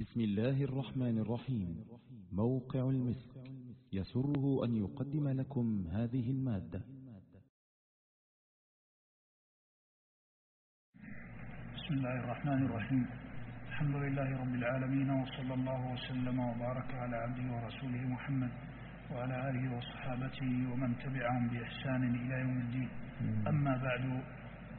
بسم الله الرحمن الرحيم. موقع المسك. يسره أن يقدم لكم هذه المادة. بسم الله الرحمن الرحيم. الحمد لله رب العالمين وصلى الله وسلم وبارك على عبده ورسوله محمد وعلى آله وصحابته ومن تبعهم بإحسان إلى يوم الدين. أما بعد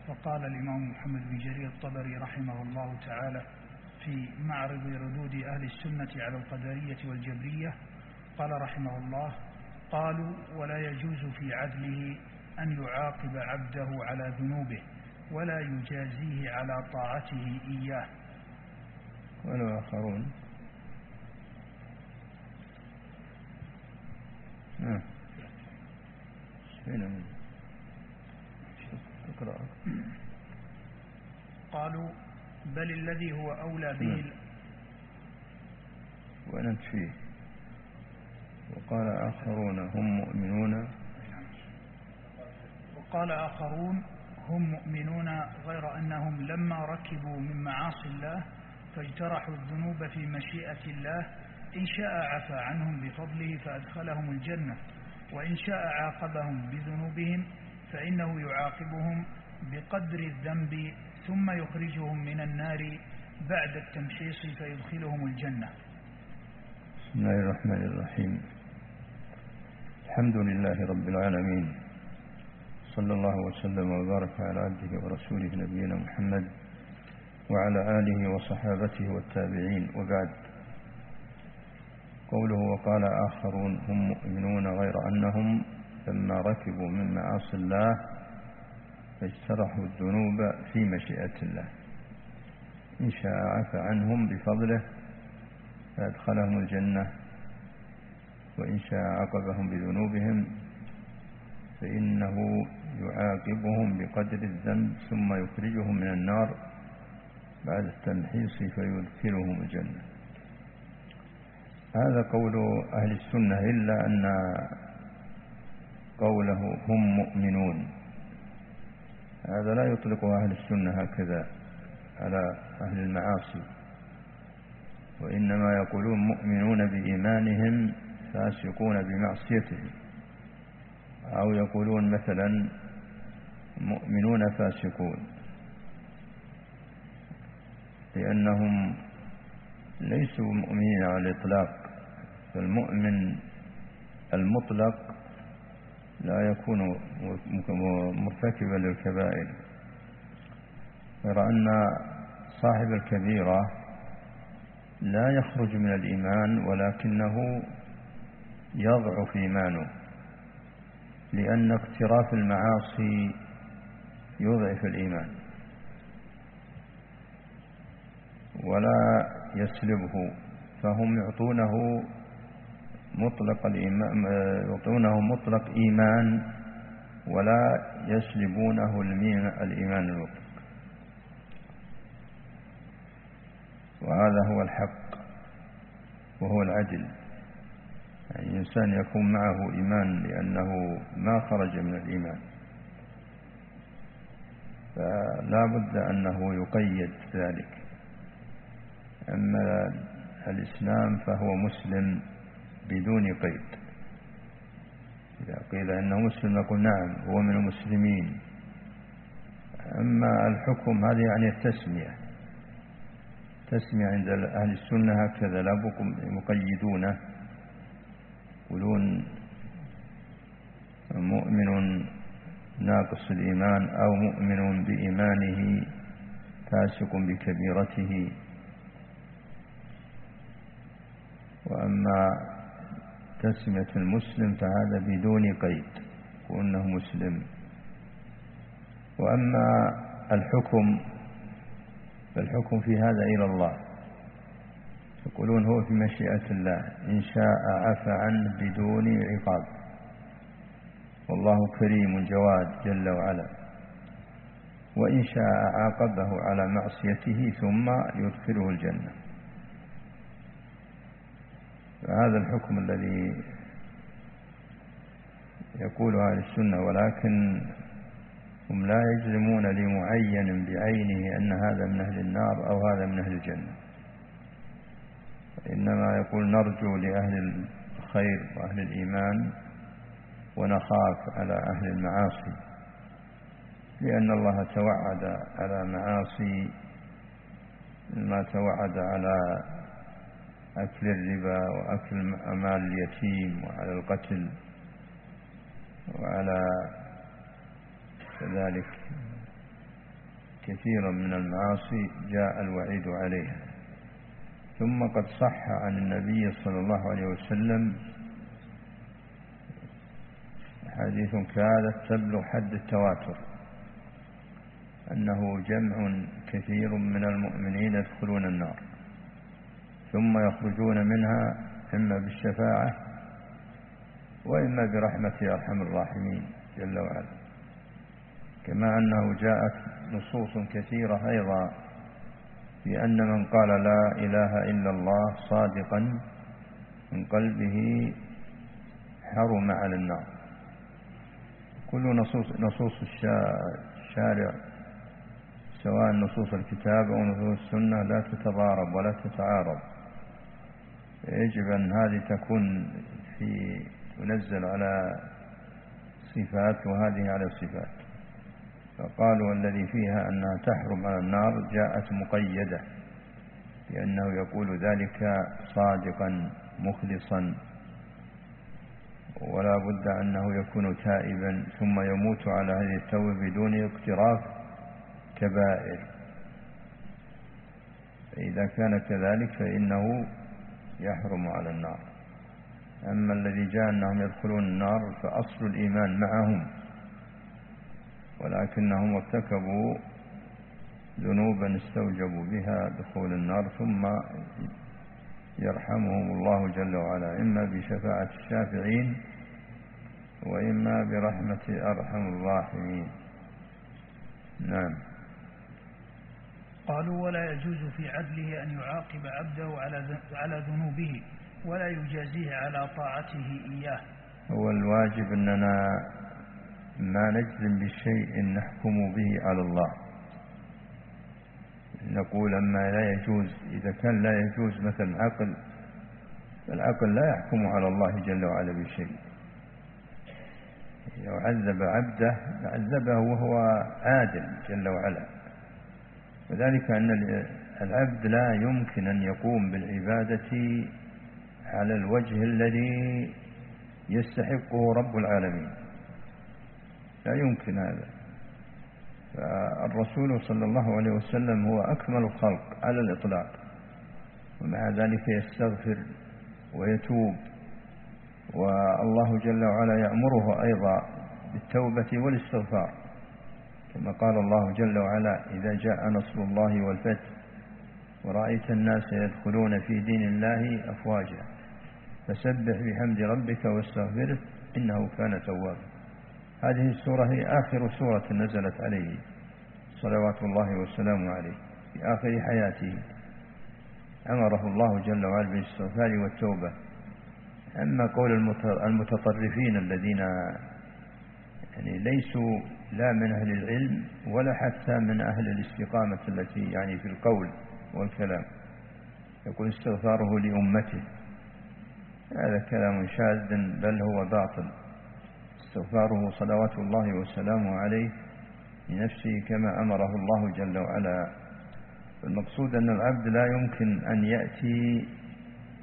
فقال الإمام محمد بن جرير الطبري رحمه الله تعالى في معرض ردود أهل السنة على القدرية والجبرية قال رحمه الله قالوا ولا يجوز في عدله أن يعاقب عبده على ذنوبه ولا يجازيه على طاعته إياه. والآخرون نعم. هنا اقرأ قالوا بل الذي هو أولى به. نعم. وأنت فيه وقال آخرون هم مؤمنون. وقال آخرون هم مؤمنون غير أنهم لما ركبوا من معاصي الله فاجترحوا الذنوب في مشيئة الله. إن شاء عفى عنهم بفضله فأدخلهم الجنة. وإن شاء عاقبهم بذنوبهم فإنه يعاقبهم بقدر الذنب ثم يخرجهم من النار بعد التمحيص فيدخلهم الجنة. بسم الله الرحمن الرحيم. الحمد لله رب العالمين. صلى الله وسلم وبارك على عبده ورسوله نبينا محمد وعلى آله وصحابته والتابعين وبعد. قوله وقال آخرون هم مؤمنون غير أنهم لما ركبوا من معاصي الله فاجترحوا الذنوب في مشيئة الله. إن شاء عفى عنهم بفضله فأدخلهم الجنة. وإن شاء عاقبهم بذنوبهم فإنه يعاقبهم بقدر الذنب ثم يخرجهم من النار. بعد التمحيص فيدخلهم الجنة. هذا قول أهل السنة إلا أن قوله هم مؤمنون. هذا لا يطلق أهل السنة هكذا على أهل المعاصي وإنما يقولون مؤمنون بإيمانهم فاسقون بمعصيتهم أو يقولون مثلا مؤمنون فاسقون لأنهم ليسوا مؤمنين على الإطلاق فالمؤمن المطلق لا يكون مرتكبا للكبائر. غير أن صاحب الكبيرة لا يخرج من الإيمان ولكنه يضعف إيمانه لأن اقتراف المعاصي يضعف الإيمان. ولا يسلبه فهم يعطونه مطلق الإيمان يعطونه مطلق إيمان ولا يسلبونه الإيمان المطلق. وهذا هو الحق وهو العدل. يعني الإنسان يكون معه إيمان لأنه ما خرج من الإيمان. فلا بد أنه يقيد ذلك. أما الإسلام فهو مسلم بدون قيد. إذا قيل إنه مسلم نقول نعم هو من المسلمين. أما الحكم هذه يعني التسمية. تسمية عند أهل السنة هكذا لا مقيدونه يقولون مؤمن ناقص الإيمان أو مؤمن بإيمانه فاسق بكبيرته. وأما تسمية المسلم فهذا بدون قيد وأنه مسلم. وأما الحكم فالحكم في هذا إلى الله. يقولون هو في مشيئة الله إن شاء عفى عنه بدون عقاب. والله كريم جواد جل وعلا. وإن شاء عاقبه على معصيته ثم يدخله الجنة. فهذا الحكم الذي يقول أهل السنة ولكن هم لا يجزمون لمعين بعينه أن هذا من أهل النار أو هذا من أهل الجنة. إنما يقول نرجو لأهل الخير وأهل الإيمان ونخاف على أهل المعاصي لأن الله توعد على معاصي ما توعد على أكل الربا وأكل أمال اليتيم وعلى القتل وعلى كذلك كثيرا من المعاصي جاء الوعيد عليها. ثم قد صح عن النبي صلى الله عليه وسلم حديث كادت تبلغ حد التواتر أنه جمع كثير من المؤمنين يدخلون النار. ثم يخرجون منها إما بالشفاعة وإما برحمة أرحم الراحمين جل وعلا. كما أنه جاءت نصوص كثيرة أيضا في أن من قال لا إله إلا الله صادقا من قلبه حرم على النار. كل نصوص, نصوص الشارع سواء نصوص الكتاب أو نصوص السنة لا تتضارب ولا تتعارض. يجب أن هذه تكون في تنزل على صفات وهذه على صفات. فقالوا الذي فيها أنها تحرم على النار جاءت مقيدة لأنه يقول ذلك صادقا مخلصا. ولا بد أنه يكون تائبا ثم يموت على هذه التوبة بدون اقتراف كبائر. فإذا كان كذلك فإنه يحرم على النار. أما الذي جاء أنهم يدخلون النار فأصل الإيمان معهم. ولكنهم ارتكبوا ذنوبا استوجبوا بها دخول النار ثم يرحمهم الله جل وعلا إما بشفاعة الشافعين وإما برحمة أرحم الراحمين. نعم. قالوا ولا يجوز في عدله أن يعاقب عبده على ذنوبه ولا يجازيه على طاعته إياه. هو الواجب أننا ما نجزم بشيء نحكم به على الله. نقول أما لا يجوز إذا كان لا يجوز مثلا عقل العقل لا يحكم على الله جل وعلا بشيء. لو عذب عبده عذبه وهو عادل جل وعلا. وذلك أن العبد لا يمكن أن يقوم بالعبادة على الوجه الذي يستحقه رب العالمين. لا يمكن هذا. فالرسول صلى الله عليه وسلم هو أكمل الخلق على الإطلاق ومع ذلك يستغفر ويتوب. والله جل وعلا يأمره أيضا بالتوبة والاستغفار. كما قال الله جل وعلا إذا جاء نصر الله والفتح ورأيت الناس يدخلون في دين الله أفواجا فسبح بحمد ربك واستغفره إنه كان توابا. هذه السورة هي آخر سورة نزلت عليه صلوات الله والسلام عليه في آخر حياته. أمره الله جل وعلا بالاستغفار والتوبة. أما قول المتطرفين الذين يعني ليسوا لا من أهل العلم ولا حتى من أهل الاستقامة التي يعني في القول والكلام. يقول استغفاره لأمته. هذا كلام شاذ بل هو باطل. استغفاره صلوات الله وسلامه عليه لنفسه كما أمره الله جل وعلا. المقصود أن العبد لا يمكن أن يأتي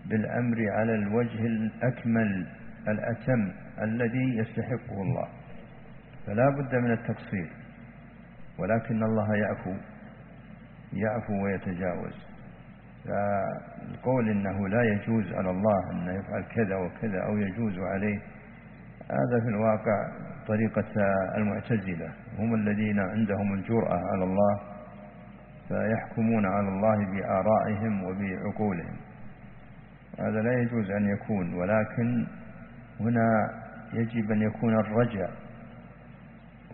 بالأمر على الوجه الأكمل الأتم الذي يستحقه الله. فلا بد من التقصير ولكن الله يعفو يعفو ويتجاوز. فالقول إنه لا يجوز على الله أن يفعل كذا وكذا أو يجوز عليه هذا في الواقع طريقة المعتزلة. هم الذين عندهم الجرأة على الله فيحكمون على الله بآرائهم وبعقولهم. هذا لا يجوز أن يكون ولكن هنا يجب أن يكون الرجاء.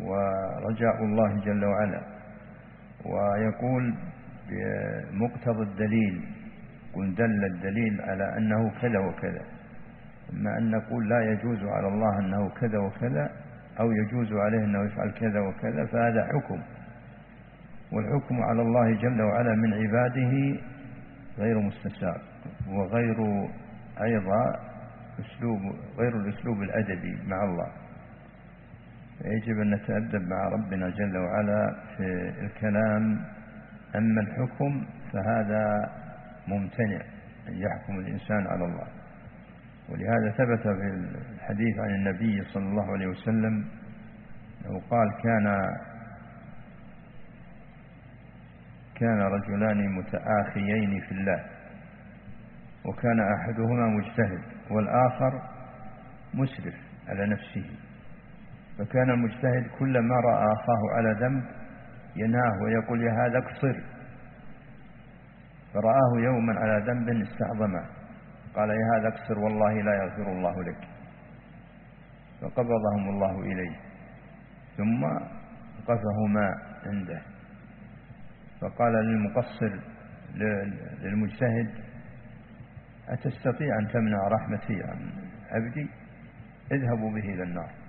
ورجاء الله جل وعلا. ويقول بمقتضى الدليل قل دل الدليل على أنه كذا وكذا. أما أن نقول لا يجوز على الله أنه كذا وكذا أو يجوز عليه أنه يفعل كذا وكذا فهذا حكم. والحكم على الله جل وعلا من عباده غير مستساغ وغير أيضا أسلوب غير الأسلوب الأدبي مع الله. يجب أن نتأدب مع ربنا جل وعلا في الكلام. أما الحكم فهذا ممتنع أن يحكم الإنسان على الله. ولهذا ثبت في الحديث عن النبي صلى الله عليه وسلم أنه قال كان كان رجلان متآخيين في الله وكان أحدهما مجتهد والآخر مسرف على نفسه. فكان المجتهد كلما رأى أخاه على ذنب يناه ويقول يا هذا اقصر فرآه يوما على ذنب استعظمه. قال يا هذا اقصر والله لا يغفر الله لك. فقبضهم الله إليه. ثم قفه ماء عنده. فقال للمقصر للمجتهد أتستطيع أن تمنع رحمتي عن عبدي؟ اذهبوا به إلى النار.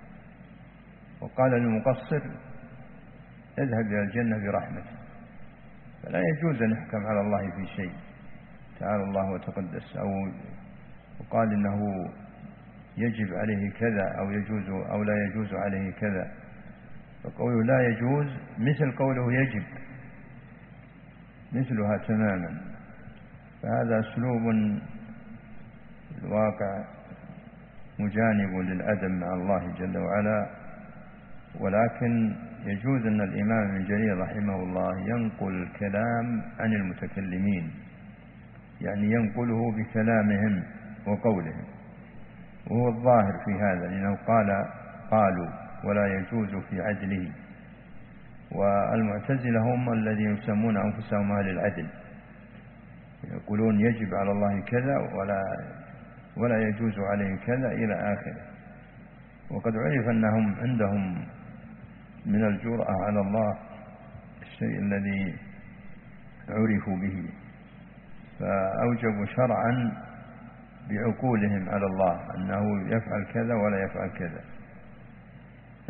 وقال للمقصر اذهب إلى الجنة برحمتي فلا يجوز أن يحكم على الله في شيء. تعالى الله وتقدس. أو وقال إنه يجب عليه كذا أو يجوز أو لا يجوز عليه كذا. فقوله لا يجوز مثل قوله يجب. مثلها تماما. فهذا أسلوب الواقع مجانب للأدب مع الله جل وعلا. ولكن يجوز أن الإمام ابن جرير رحمه الله ينقل الكلام عن المتكلمين يعني ينقله بكلامهم وقولهم. وهو الظاهر في هذا لأنه قال قالوا ولا يجوز في عدله. والمعتزلة هم الذين يسمون أنفسهم أهل العدل. يقولون يجب على الله كذا ولا ولا يجوز عليه كذا إلى آخره. وقد عرف أنهم عندهم من الجرأة على الله الشيء الذي عرفوا به. فأوجبوا شرعا بعقولهم على الله أنه يفعل كذا ولا يفعل كذا.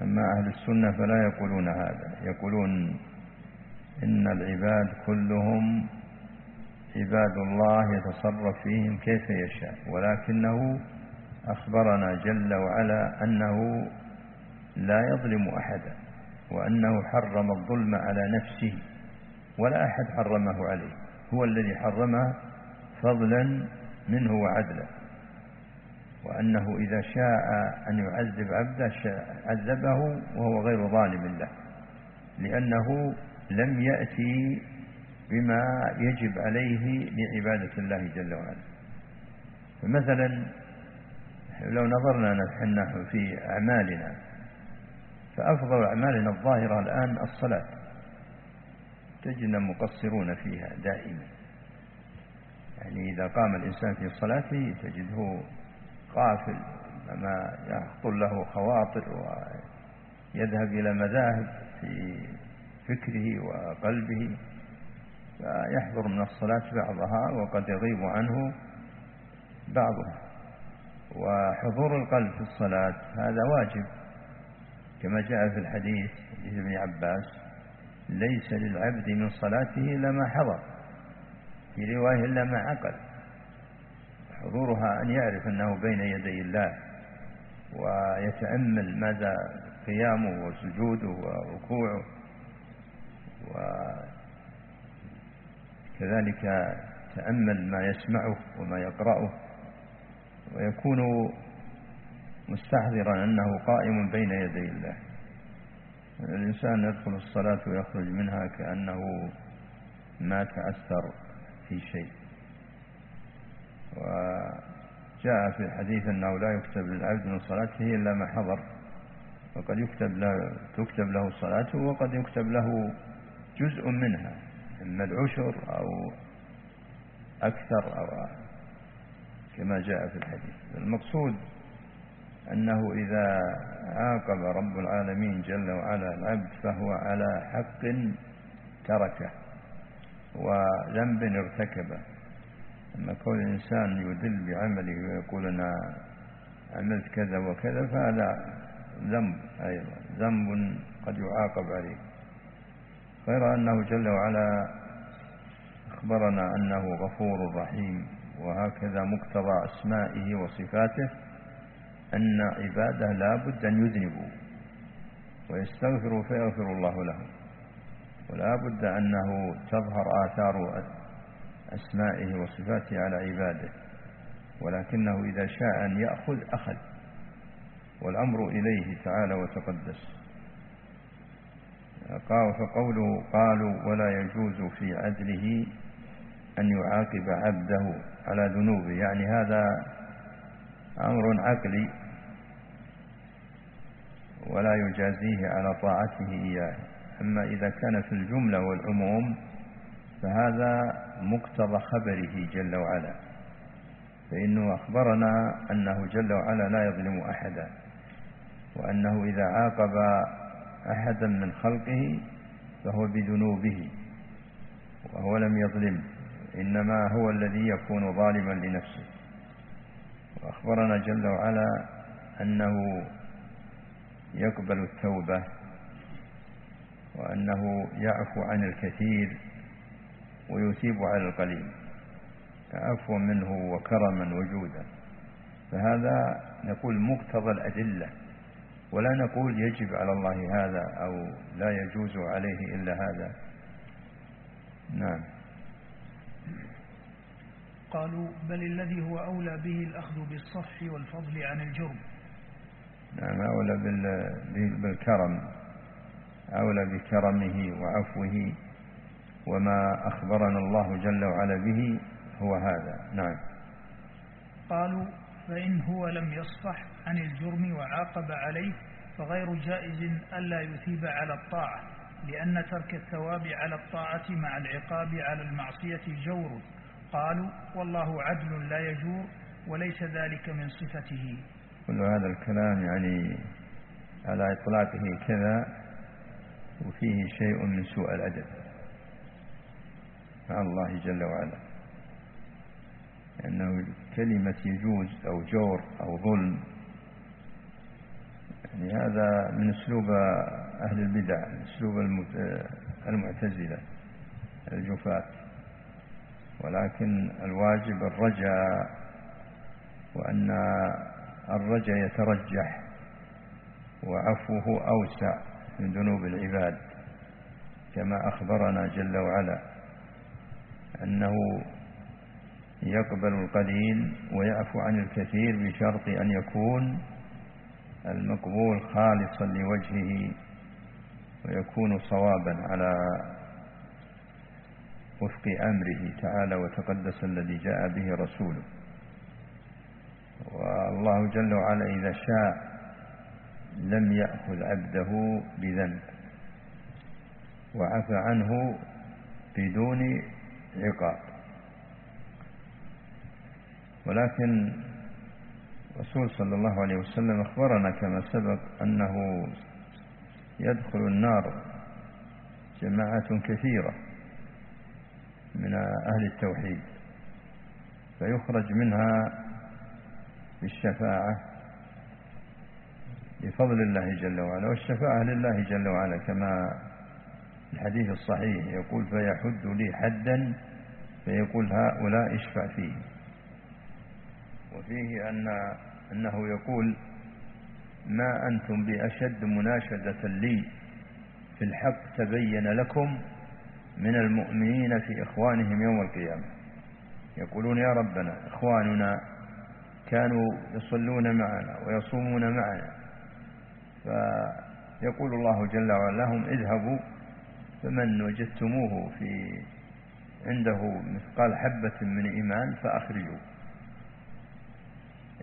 أما أهل السنة فلا يقولون هذا. يقولون إن العباد كلهم عباد الله يتصرف فيهم كيف يشاء. ولكنه أخبرنا جل وعلا أنه لا يظلم أحدا. وأنه حرم الظلم على نفسه ولا أحد حرمه عليه هو الذي حرمه فضلا منه وعدلا. وأنه إذا شاء أن يعذب عبده عذبه وهو غير ظالم له لأنه لم يأتي بما يجب عليه لعبادة الله جل وعلا. فمثلا لو نظرنا نحن في أعمالنا فأفضل أعمالنا الظاهرة الآن الصلاة. تجدنا مقصرون فيها دائما. يعني إذا قام الإنسان في صلاته تجده غافل ما يخطر له خواطر ويذهب إلى مذاهب في فكره وقلبه. فيحضر من الصلاة بعضها وقد يغيب عنه بعضها. وحضور القلب في الصلاة هذا واجب. كما جاء في الحديث حديث ابن عباس ليس للعبد من صلاته إلا ما حضر في رواية إلا ما عقل حضورها أن يعرف أنه بين يدي الله ويتأمل ماذا قيامه وسجوده وركوعه وكذلك تأمل ما يسمعه وما يقرأه ويكون مستحضرا أنه قائم بين يدي الله. الإنسان يدخل الصلاة ويخرج منها كأنه ما تأثر في شيء. وجاء في الحديث أنه لا يكتب للعبد من صلاته إلا ما حضر. وقد يكتب له تكتب له صلاته وقد يكتب له جزء منها إما العشر أو أكثر أو كما جاء في الحديث. المقصود أنه إذا عاقب رب العالمين جل وعلا العبد فهو على حق تركه وذنب ارتكبه. أما كون الإنسان يدل بعمله ويقول أنا عملت كذا وكذا فهذا ذنب أيضا ذنب قد يعاقب عليه. غير أنه جل وعلا أخبرنا أنه غفور رحيم وهكذا مقتضى أسمائه وصفاته. أن عباده لا بد أن يذنبوا ويستغفروا فيغفر الله لهم. ولا بد أنه تظهر آثار أسمائه وصفاته على عباده ولكنه إذا شاء أن يأخذ أخذ والأمر إليه تعالى وتقدس. فقوله قالوا ولا يجوز في عدله أن يعاقب عبده على ذنوبه يعني هذا أمر عقلي ولا يجازيه على طاعته إياه. أما إذا كان في الجملة والعموم فهذا مقتضى خبره جل وعلا فإنه أخبرنا أنه جل وعلا لا يظلم أحدا وأنه إذا عاقب أحدا من خلقه فهو بذنوبه وهو لم يظلم إنما هو الذي يكون ظالما لنفسه. وأخبرنا جل وعلا أنه يقبل التوبة وأنه يعفو عن الكثير ويثيب على القليل. عفوا منه وكرما وجودا. فهذا نقول مقتضى الأدلة ولا نقول يجب على الله هذا أو لا يجوز عليه إلا هذا. نعم. قالوا بل الذي هو أولى به الأخذ بالصفح والفضل عن الجرم. نعم أولى بالكرم أولى بكرمه وعفوه وما أخبرنا الله جل وعلا به هو هذا. نعم. قالوا فإن هو لم يصفح عن الجرم وعاقب عليه فغير جائز ألا يثيب على الطاعة لأن ترك الثواب على الطاعة مع العقاب على المعصية جور. قالوا والله عدل لا يجور وليس ذلك من صفته. كل هذا الكلام يعني على إطلاقه كذا وفيه شيء من سوء الأدب. مع الله جل وعلا. لأنه كلمة يجوز أو جور أو ظلم. يعني هذا من أسلوب أهل البدع أسلوب المعتزلة الجفاة. ولكن الواجب الرجاء وأن الرجاء يترجح وعفوه أوسع من ذنوب العباد كما أخبرنا جل وعلا أنه يقبل القليل ويعفو عن الكثير بشرط أن يكون المقبول خالصا لوجهه ويكون صوابا على وفق أمره تعالى وتقدس الذي جاء به رسوله. والله جل وعلا إذا شاء لم يأخذ عبده بذنب وعفى عنه بدون عقاب. ولكن الرسول صلى الله عليه وسلم أخبرنا كما سبق أنه يدخل النار جماعة كثيرة. من أهل التوحيد فيخرج منها بالشفاعة بفضل الله جل وعلا والشفاعة لله جل وعلا كما الحديث الصحيح يقول فيحد لي حدا فيقول هؤلاء اشفع فيه. وفيه أن أنه يقول ما أنتم بأشد مناشدة لي في الحق تبين لكم من المؤمنين في إخوانهم يوم القيامة. يقولون يا ربنا إخواننا كانوا يصلون معنا ويصومون معنا. فيقول الله جل وعلا لهم اذهبوا فمن وجدتموه في عنده مثقال حبة من إيمان فأخرجوا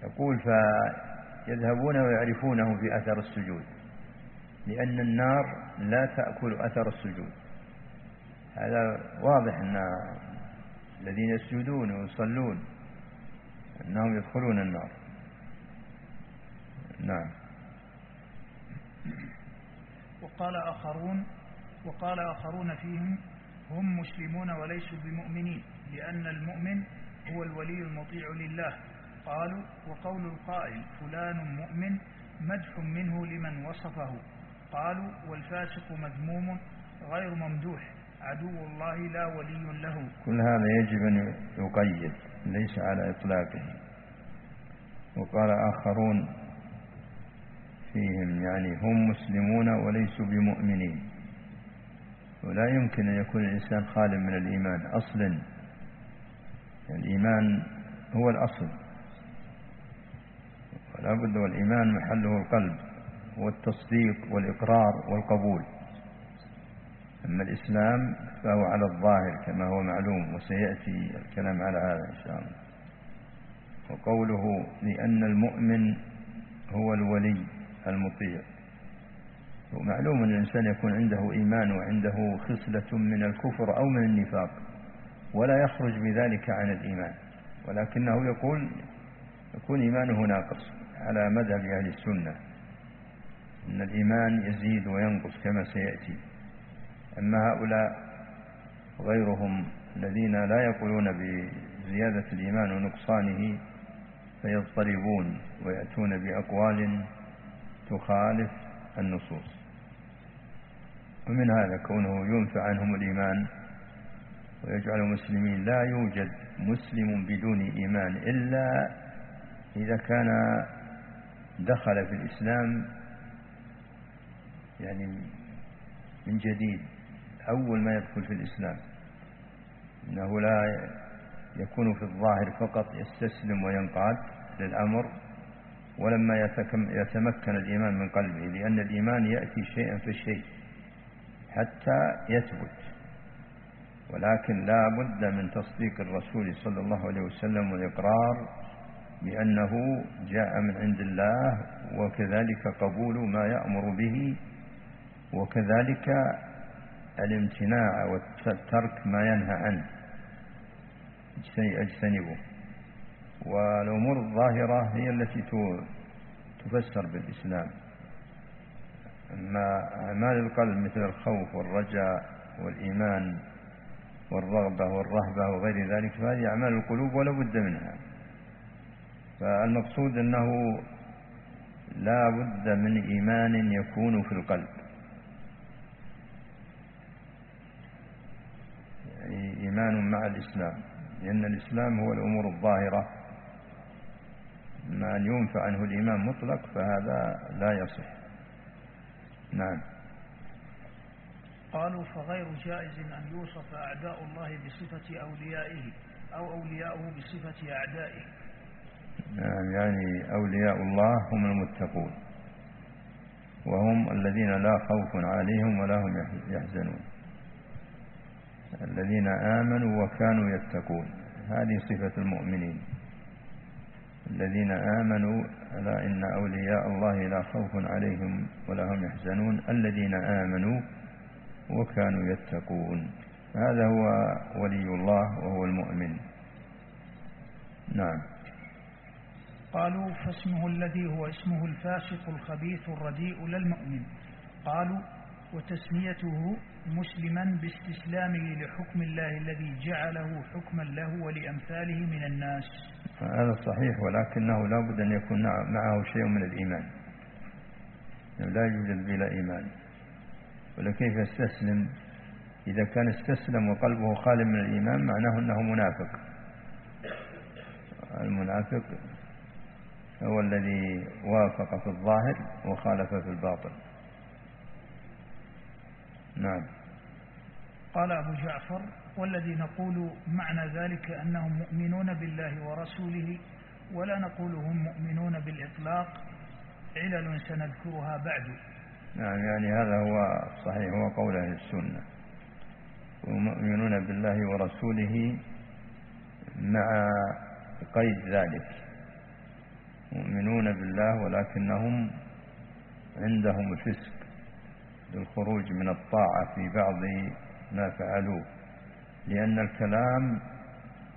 يقول فيذهبون ويعرفونه في أثر السجود لأن النار لا تأكل أثر السجود. هذا واضح أن الذين يسجدون ويصلون أنهم يدخلون النار. نعم. وقال آخرون وقال آخرون فيهم هم مسلمون وليسوا بمؤمنين لأن المؤمن هو الولي المطيع لله. قالوا وقول القائل فلان مؤمن مدح منه لمن وصفه. قالوا والفاسق مذموم غير ممدوح. عدو الله لا ولي له. كل هذا يجب أن يقيد ليس على إطلاقه. وقال آخرون فيهم يعني هم مسلمون وليسوا بمؤمنين. ولا يمكن أن يكون الإنسان خال من الإيمان أصلا. الإيمان هو الأصل. ولا بد والإيمان محله القلب والتصديق والإقرار والقبول. أما الإسلام فهو على الظاهر كما هو معلوم وسيأتي الكلام على هذا إن شاء الله. وقوله لأن المؤمن هو الولي المطيع. ومعلوم أن الإنسان يكون عنده إيمان وعنده خصلة من الكفر أو من النفاق ولا يخرج بذلك عن الإيمان. ولكنه يقول يكون إيمانه ناقص على مذهب أهل السنة. أن الإيمان يزيد وينقص كما سيأتي. أما هؤلاء غيرهم الذين لا يقولون بزيادة الإيمان ونقصانه فيضطربون ويأتون بأقوال تخالف النصوص. ومن هذا كونه ينفع عنهم الإيمان ويجعل المسلمين لا يوجد مسلم بدون إيمان إلا إذا كان دخل في الإسلام يعني من جديد. أول ما يدخل في الإسلام إنه لا يكون في الظاهر فقط يستسلم وينقاد للأمر ولما يتمكن الإيمان من قلبه لأن الإيمان يأتي شيئا فشيء حتى يثبت. ولكن لا بد من تصديق الرسول صلى الله عليه وسلم والإقرار بأنه جاء من عند الله وكذلك قبول ما يأمر به وكذلك الامتناع والترك ما ينهى عنه. اجتنبه والأمور الظاهرة هي التي تفسر بالإسلام. أما أعمال القلب مثل الخوف والرجاء والإيمان والرغبة والرهبة وغير ذلك فهذه أعمال القلوب ولا بد منها. فالمقصود أنه لا بد من إيمان يكون في القلب يعني إيمان مع الإسلام لأن الإسلام هو الأمور الظاهرة. ما أن ينفع عنه الإيمان مطلق فهذا لا يصح. نعم. قالوا فغير جائز أن يوصف أعداء الله بصفة أوليائه أو أولياؤه بصفة أعدائه. نعم يعني أولياء الله هم المتقون وهم الذين لا خوف عليهم ولا هم يحزنون. الذين آمنوا وكانوا يتقون. هذه صفة المؤمنين. الذين آمنوا ألا إن أولياء الله لا خوف عليهم ولا هم يحزنون. الذين آمنوا وكانوا يتقون. هذا هو ولي الله وهو المؤمن. نعم. قالوا فاسمه الذي هو اسمه الفاسق الخبيث الرديء للمؤمن قالوا وتسميته مسلما باستسلامه لحكم الله الذي جعله حكما له ولأمثاله من الناس. هذا صحيح ولكنه لا بد أن يكون معه شيء من الإيمان. لا يوجد بلا إيمان. ولكيف يستسلم؟ إذا كان استسلم وقلبه خال من الإيمان معناه أنه منافق. المنافق هو الذي وافق في الظاهر وخالف في الباطن. نعم. قال أبو جعفر والذي نقول معنى ذلك أنهم مؤمنون بالله ورسوله ولا نقول هم مؤمنون بالإطلاق علل سنذكرها بعد. نعم يعني هذا هو صحيح هو قول أهل السنة. ومؤمنون بالله ورسوله مع قيد ذلك. مؤمنون بالله ولكنهم عندهم الفسق. للخروج من الطاعة في بعض ما فعلوه لأن الكلام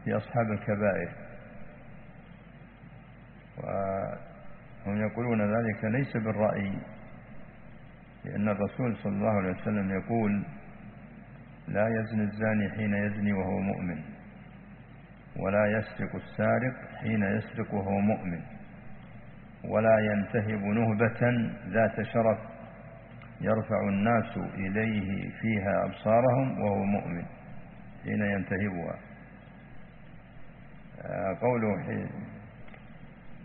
في أصحاب الكبائر. وهم يقولون ذلك ليس بالرأي لأن الرسول صلى الله عليه وسلم يقول لا يزني الزاني حين يزني وهو مؤمن ولا يسرق السارق حين يسرق وهو مؤمن ولا ينتهب نهبة ذات شرف يرفع الناس إليه فيها أبصارهم وهو مؤمن. حين ينتهبها. آه، قوله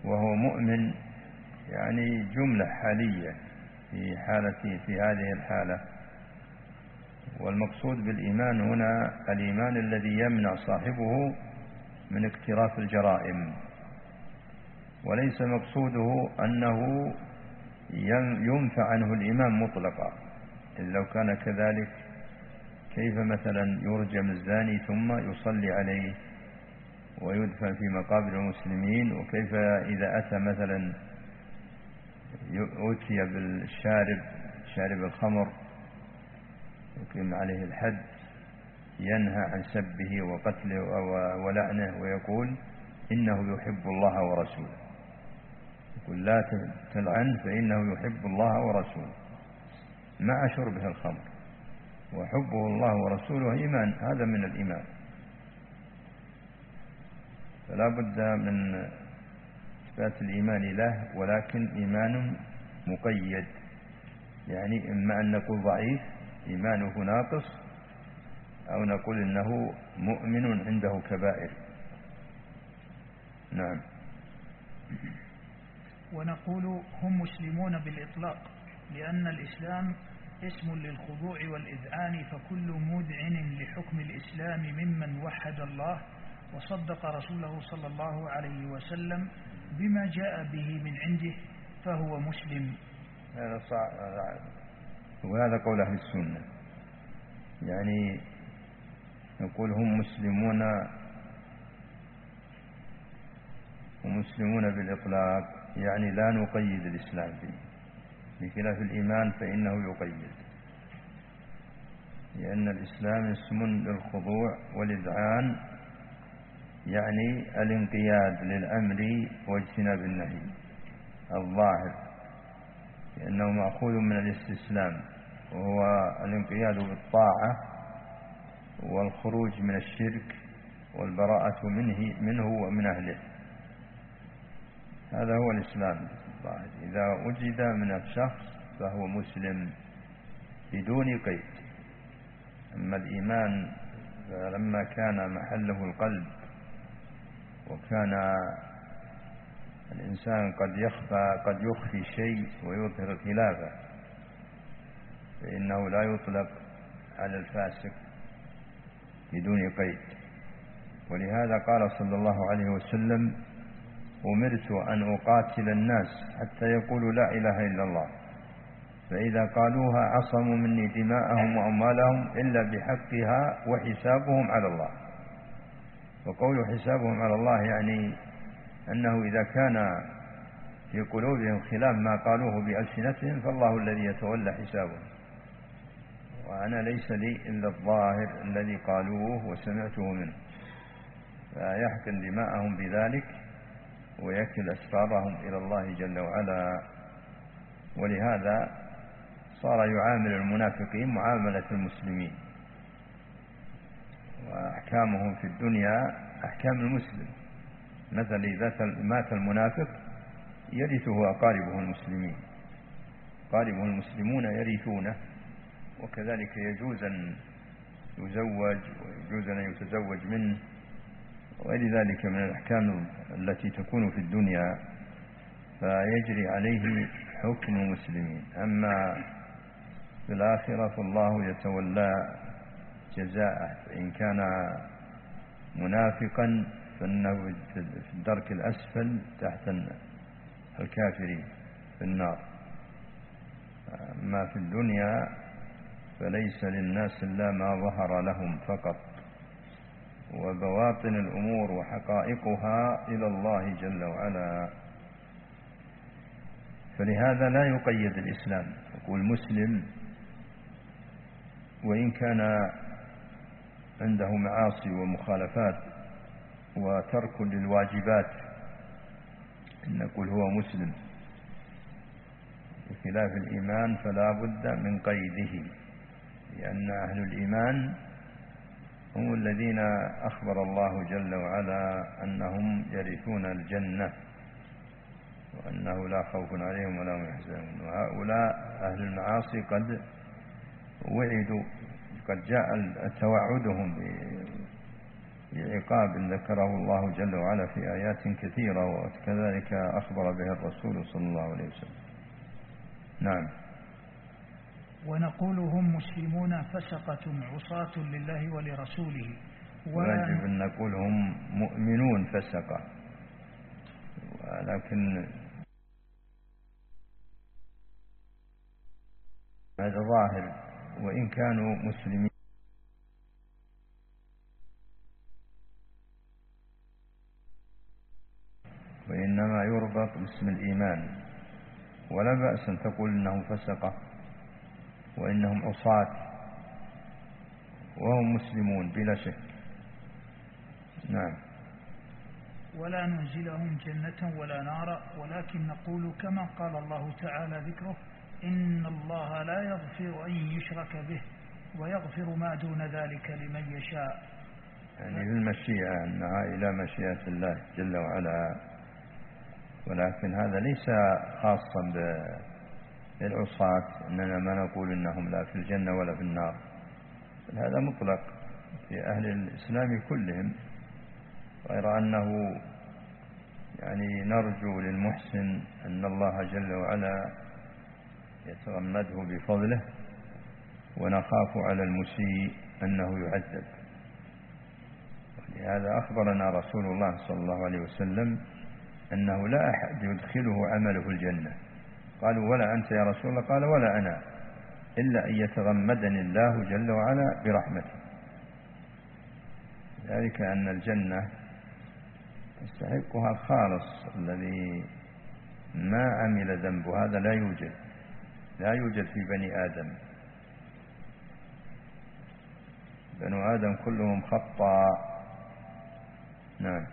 وهو مؤمن يعني جملة حالية في حالة في هذه الحالة. والمقصود بالإيمان هنا الإيمان الذي يمنع صاحبه من اقتراف الجرائم. وليس مقصوده أنه ينفع عنه الإيمان مطلقا. لو كان كذلك كيف مثلا يرجم الزاني ثم يصلي عليه ويدفن في مقابر المسلمين؟ وكيف إذا أتى مثلا أتي بالشارب شارب الخمر يقيم عليه الحد ينهى عن سبه وقتله ولعنه ويقول إنه يحب الله ورسوله. يقول لا تلعن فإنه يحب الله ورسوله. مع شربه الخمر. وحبه الله ورسوله إيمان. هذا من الإيمان. فلا بد من إثبات الإيمان له ولكن إيمان مقيد. يعني إما أن نقول ضعيف إيمانه ناقص أو نقول إنه مؤمن عنده كبائر. نعم. ونقول هم مسلمون بالإطلاق لأن الإسلام اسم للخضوع والإذعان فكل مذعن لحكم الإسلام ممن وحد الله وصدق رسوله صلى الله عليه وسلم بما جاء به من عنده فهو مسلم. هذا وهذا قول أهل السنة. يعني نقول هم مسلمون ومسلمون بالإطلاق. يعني لا نقيد الإسلام فيه. بخلاف الإيمان فإنه يقيد. لأن الإسلام اسم للخضوع والإذعان يعني الانقياد للأمر واجتناب النهي الظاهر لأنه مأخوذ من الاستسلام وهو الانقياد بالطاعة والخروج من الشرك والبراءة منه, منه ومن أهله. هذا هو الإسلام. إذا وجد من الشخص فهو مسلم بدون قيد. أما الإيمان فلما كان محله القلب وكان الإنسان قد يخفى قد يخفي شيء ويظهر خلافه فإنه لا يطلق على الفاسق بدون قيد. ولهذا قال صلى الله عليه وسلم أمرت أن أقاتل الناس حتى يقولوا لا إله إلا الله. فإذا قالوها عصموا مني دماءهم وأموالهم إلا بحقها وحسابهم على الله. وقول حسابهم على الله يعني أنه إذا كان في قلوبهم خلاف ما قالوه بألسنتهم فالله الذي يتولى حسابهم وأنا ليس لي إلا الظاهر الذي قالوه وسمعته منه. فيحكم دماءهم بذلك ويكل أسرارهم إلى الله جل وعلا. ولهذا صار يعامل المنافقين معاملة المسلمين وأحكامهم في الدنيا أحكام المسلم. مثل إذا مات المنافق يرثه أقاربه المسلمين أقاربه المسلمون يرثونه وكذلك يجوز أن يزوج ويجوز أن يتزوج منه. وغير ذلك من الأحكام التي تكون في الدنيا فيجري عليه حكم المسلمين. أما في الآخرة فالله يتولى جزاءه فإن كان منافقا فإنه في الدرك الأسفل تحت الكافرين في النار. أما في الدنيا فليس للناس إلا ما ظهر لهم فقط. وبواطن الأمور وحقائقها إلى الله جل وعلا. فلهذا لا يقيد الإسلام. يقول مسلم وإن كان عنده معاصي ومخالفات وترك للواجبات نقول هو مسلم بخلاف الإيمان فلا بد من قيده لأن أهل الإيمان هم الذين أخبر الله جل وعلا أنهم يرثون الجنة وأنه لا خوف عليهم ولا هم يحزنون. وهؤلاء أهل المعاصي قد وعدوا قد جاء توعدهم بعقاب ذكره الله جل وعلا في آيات كثيرة وكذلك أخبر به الرسول صلى الله عليه وسلم. نعم. ونقول هم مسلمون فسقة عصاة لله ولرسوله. ويجب أن نقول هم مؤمنون فسقة. ولكن هذا ظاهر. وإن كانوا مسلمين وإنما يربط باسم الإيمان. ولا بأس أن تقول إنهم فسقة. وإنهم عصاة وهم مسلمون بلا شك. نعم. ولا ننزلهم جنة ولا نارا ولكن نقول كما قال الله تعالى ذكره إن الله لا يغفر أن يشرك به ويغفر ما دون ذلك لمن يشاء. يعني المشيئة أنها إلى مشيئة الله جل وعلا. ولكن هذا ليس خاصا بالعصاة أننا ما نقول إنهم لا في الجنة ولا في النار. هذا مطلق في أهل الإسلام كلهم غير أنه يعني نرجو للمحسن أن الله جل وعلا يتغمده بفضله ونخاف على المسيء أنه يعذب. لهذا أخبرنا رسول الله صلى الله عليه وسلم أنه لا أحد يدخله عمله الجنة. قالوا ولا أنت يا رسول الله؟ قال ولا أنا إلا أن يتغمدني الله جل وعلا برحمته. ذلك أن الجنة يستحقها الخالص الذي ما عمل ذنب هذا لا يوجد لا يوجد في بني آدم. بنو آدم كلهم خطاء نعم.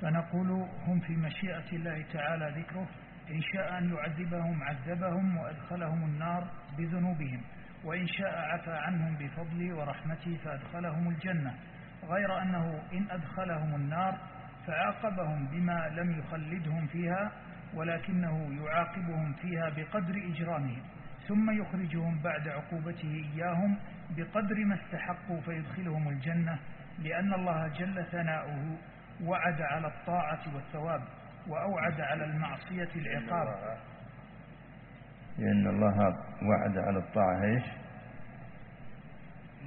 فنقول هم في مشيئة الله تعالى ذكره. إن شاء أن يعذبهم عذبهم وأدخلهم النار بذنوبهم. وإن شاء عفى عنهم بفضله ورحمته فأدخلهم الجنة. غير أنه إن أدخلهم النار فعاقبهم بما لم يخلدهم فيها ولكنه يعاقبهم فيها بقدر إجرامهم. ثم يخرجهم بعد عقوبته إياهم بقدر ما استحقوا فيدخلهم الجنة لأن الله جل ثناؤه وعد على الطاعة والثواب. وأوعد على المعصية العقاب. لأن الله وعد على الطاعة إيش؟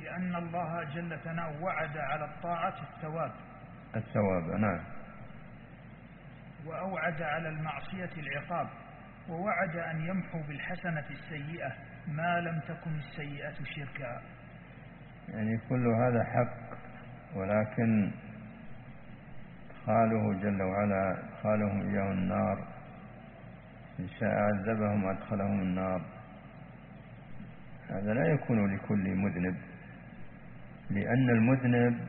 لأن الله جل ثناؤه وعد على الطاعة الثواب. الثواب نعم. وأوعد على المعصية العقاب. ووعد أن يمحو بالحسنة السيئة ما لم تكن السيئة شركا يعني كل هذا حق ولكن خاله جل وعلا خالهم إياه النار. إن شاء عذبهم وأدخلهم النار. هذا لا يكون لكل مذنب لأن المذنب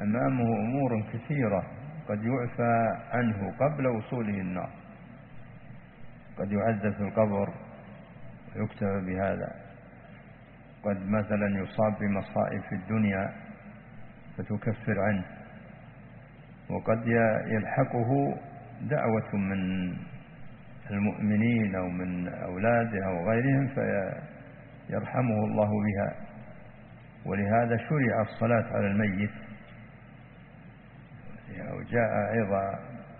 أمامه أمور كثيرة قد يعفى عنه قبل وصوله النار. قد يعذب في القبر ويكتب بهذا. قد مثلا يصاب بمصائب في الدنيا فتكفر عنه. وقد يلحقه دعوة من المؤمنين أو من أولاده أو غيرهم فيرحمه الله بها. ولهذا شرع الصلاة على الميت. وجاء أيضا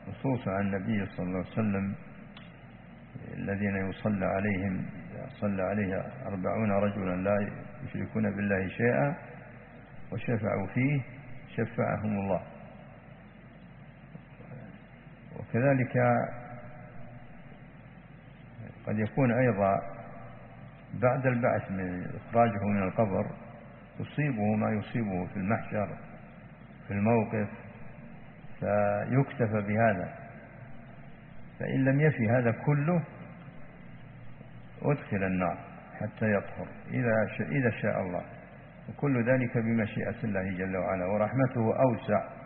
نصوص عن النبي صلى الله عليه وسلم الذين يصلى عليهم صلى عليه أربعون رجلا لا يشركون بالله شيئا وشفعوا فيه شفعهم الله. وكذلك قد يكون أيضا بعد البعث من إخراجه من القبر يصيبه ما يصيبه في المحشر في الموقف فيكتفى بهذا. فإن لم يفي هذا كله أدخل النار حتى يطهر إذا إذا شاء الله. وكل ذلك بمشيئة الله جل وعلا ورحمته أوسع.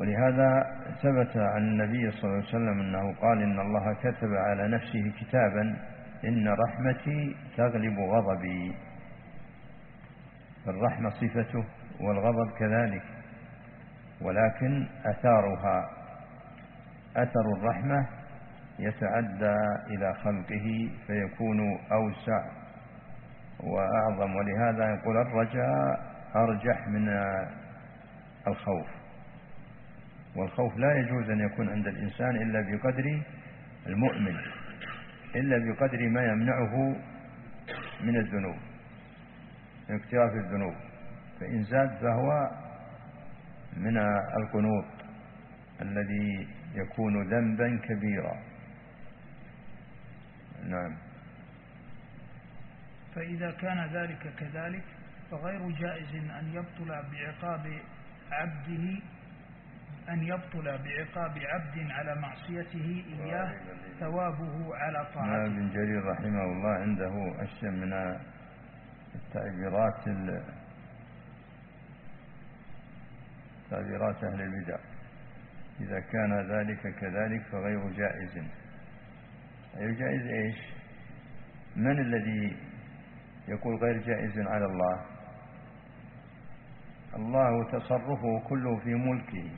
ولهذا ثبت عن النبي صلى الله عليه وسلم أنه قال إن الله كتب على نفسه كتابا إن رحمتي تغلب غضبي. الرحمة صفته والغضب كذلك ولكن أثارها. أثر الرحمة يتعدى إلى خلقه فيكون أوسع وأعظم. ولهذا يقول الرجاء أرجح من الخوف. والخوف لا يجوز أن يكون عند الإنسان إلا بقدر المؤمن إلا بقدر ما يمنعه من الذنوب من اقتراف الذنوب. فإن زاد فهو من القنوط الذي يكون ذنبا كبيرا. نعم. فإذا كان ذلك كذلك فغير جائز أن يبطل بعقاب عبده أن يبطل بعقاب عبد على معصيته إياه ثوابه على طاعته. ابن جرير رحمه الله عنده أشياء من التعبيرات تعبيرات أهل البدع. إذا كان ذلك كذلك فغير جائز. غير جائز إيش؟ من الذي يقول غير جائز على الله؟ الله تصرفه كله في ملكه.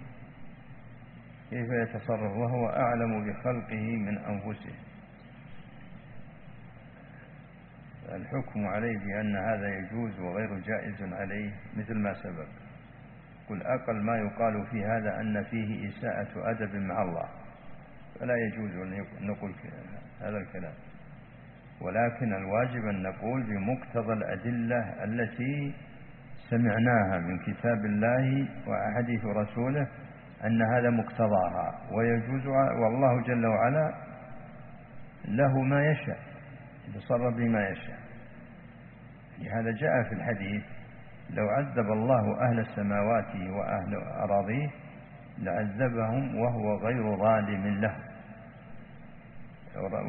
كيف يتصرف وهو أعلم بخلقه من أنفسه. الحكم عليه بأن هذا يجوز وغير جائز عليه مثل ما سبق. قل أقل ما يقال في هذا أن فيه إساءة أدب مع الله. فلا يجوز أن نقول هذا الكلام. ولكن الواجب أن نقول بمقتضى الأدلة التي سمعناها من كتاب الله وأحاديث رسوله أن هذا مقتضاها ويجوز والله جل وعلا له ما يشاء يتصرف بما يشاء. لهذا جاء في الحديث لو عذب الله أهل السماوات وأهل أراضيه لعذبهم وهو غير ظالم له.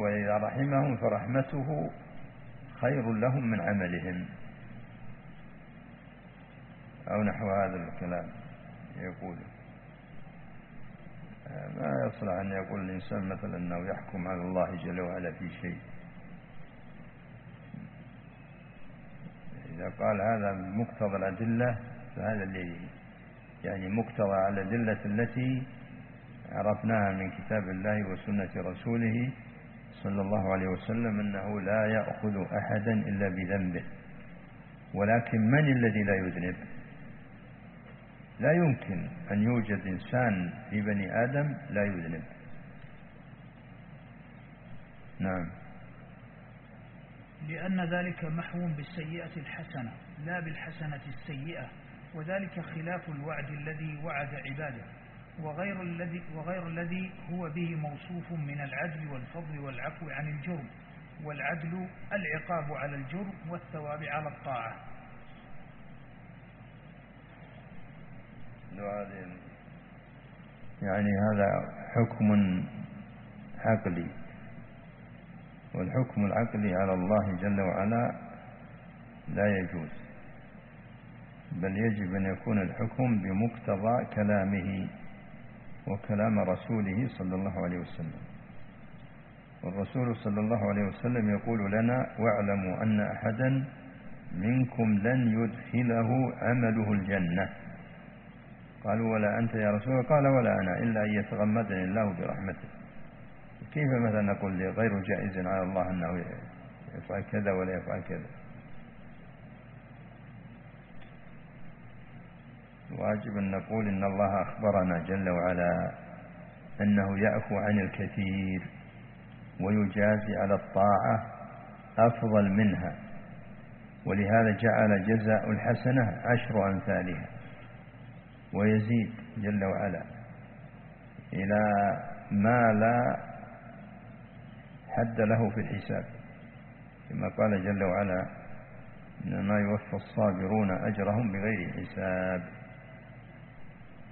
وإذا رحمهم فرحمته خير لهم من عملهم. أو نحو هذا الكلام يقول. يصلح أن يقول الإنسان مثلا أنه يحكم على الله جل وعلا في شيء. إذا قال هذا مقتضى الأدلة فهذا اللي يعني مقتضى على الأدلة التي عرفناها من كتاب الله وسنة رسوله صلى الله عليه وسلم أنه لا يأخذ أحدا إلا بذنبه. ولكن من الذي لا يذنب؟ لا يمكن أن يوجد إنسان في بني آدم لا يذنب. نعم. لأن ذلك محو بالسيئة الحسنة لا بالحسنة السيئة وذلك خلاف الوعد الذي وعد عباده وغير الذي وغير الذي هو به موصوف من العدل والفضل والعفو عن الجرم والعدل العقاب على الجرم والثواب على الطاعة. يعني هذا حكم عقلي والحكم العقلي على الله جل وعلا لا يجوز بل يجب أن يكون الحكم بمقتضى كلامه وكلام رسوله صلى الله عليه وسلم. والرسول صلى الله عليه وسلم يقول لنا واعلموا أن أحدا منكم لن يدخله عمله الجنة. قالوا ولا أنت يا رسول قال ولا أنا إلا أن يتغمدني الله برحمته. كيف مثلا نقول غير جائز على الله أنه يفعل كذا ولا يفعل كذا؟ واجب أن نقول إن الله أخبرنا جل وعلا أنه يعفو عن الكثير ويجازي على الطاعة أفضل منها. ولهذا جعل جزاء الحسنة عشر أمثالها. ويزيد جل وعلا إلى ما لا حد له في الحساب. كما قال جل وعلا إنما يوفى الصابرون أجرهم بغير حساب.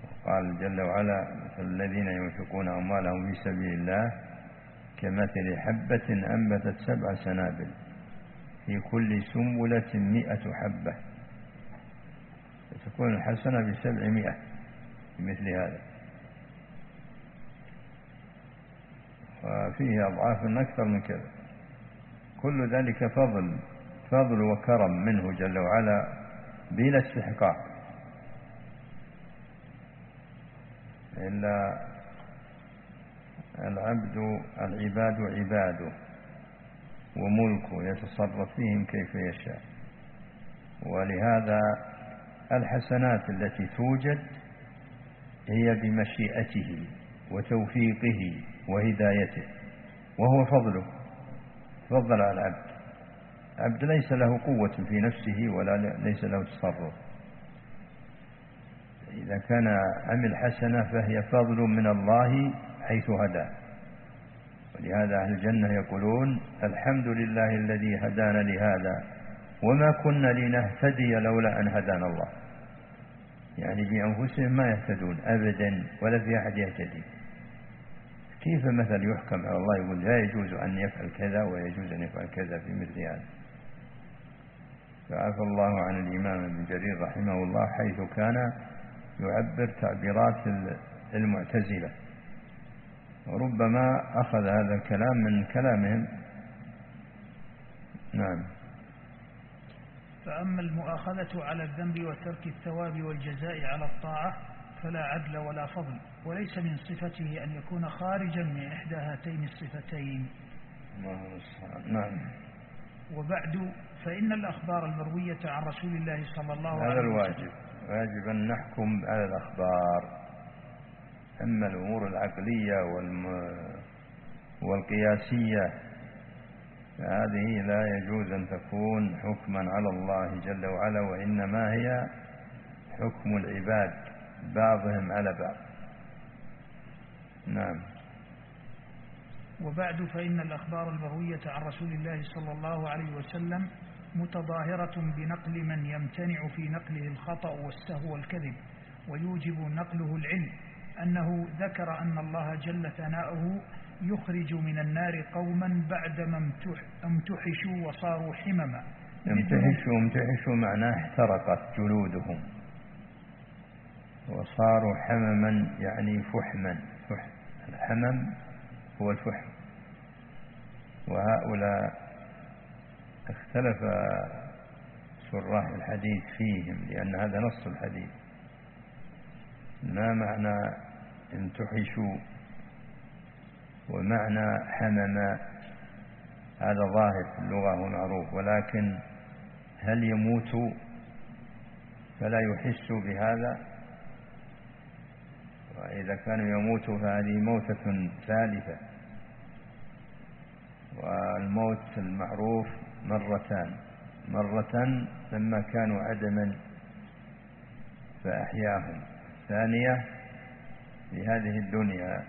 وقال جل وعلا الذين ينفقون أموالهم في سبيل الله كمثل حبة أنبتت سبع سنابل في كل سنبلة مئة حبة. فتكون الحسنة بسبعمائة بمثل هذا. وفيه أضعاف أكثر من كذا. كل ذلك فضل فضل وكرم منه جل وعلا بلا استحقاق. إلا العبد العباد عباده وملكه يتصرف فيهم كيف يشاء. ولهذا الحسنات التي توجد هي بمشيئته وتوفيقه وهدايته وهو فضله فضل على العبد. عبد ليس له قوة في نفسه ولا ليس له تصرف. إذا كان عمل حسنة فهي فضل من الله حيث هداه. ولهذا أهل الجنة يقولون الحمد لله الذي هدانا لهذا وما كنا لنهتدي لولا أن هدانا الله. يعني بأنفسهم ما يهتدون أبدا ولا في أحد يهتدي. كيف مثل يحكم على الله يقول لا يجوز أن يفعل كذا ويجوز أن يفعل كذا في مثل هذا؟ فعفى الله عن الإمام ابن جرير رحمه الله حيث كان يعبر تعبيرات المعتزلة. وربما أخذ هذا الكلام من كلامهم. نعم. فأما المؤاخذة على الذنب وترك الثواب والجزاء على الطاعة فلا عدل ولا فضل وليس من صفته أن يكون خارجا من إحدى هاتين الصفتين. نعم وبعد فإن الأخبار المروية عن رسول الله صلى الله عليه وسلم هذا الواجب. واجب أن نحكم على الأخبار. أما الأمور العقلية والقياسية فهذه لا يجوز أن تكون حكما على الله جل وعلا وإنما هي حكم العباد بعضهم على بعض. نعم. وبعد فإن الأخبار المروية عن رسول الله صلى الله عليه وسلم متظاهرة بنقل من يمتنع في نقله الخطأ والسهو والكذب ويوجب نقله العلم. أنه ذكر أن الله جل ثناؤه يخرج من النار قوما بعدما امتحشوا وصاروا حمما. امتحشوا امتحشوا معناه احترقت جلودهم. وصاروا حمما يعني فحما. فحم الحمم هو الفحم. وهؤلاء اختلف شراح الحديث فيهم لأن هذا نص الحديث. ما معنى انتحشوا ومعنى حمم. هذا ظاهر في اللغة ومعروف ولكن هل يموت؟ فلا يحس بهذا. وإذا كانوا يموتوا فهذه موتة ثالثة. والموت المعروف مرتان. مرة لما كانوا عدما فأحياهم. ثانية في هذه الدنيا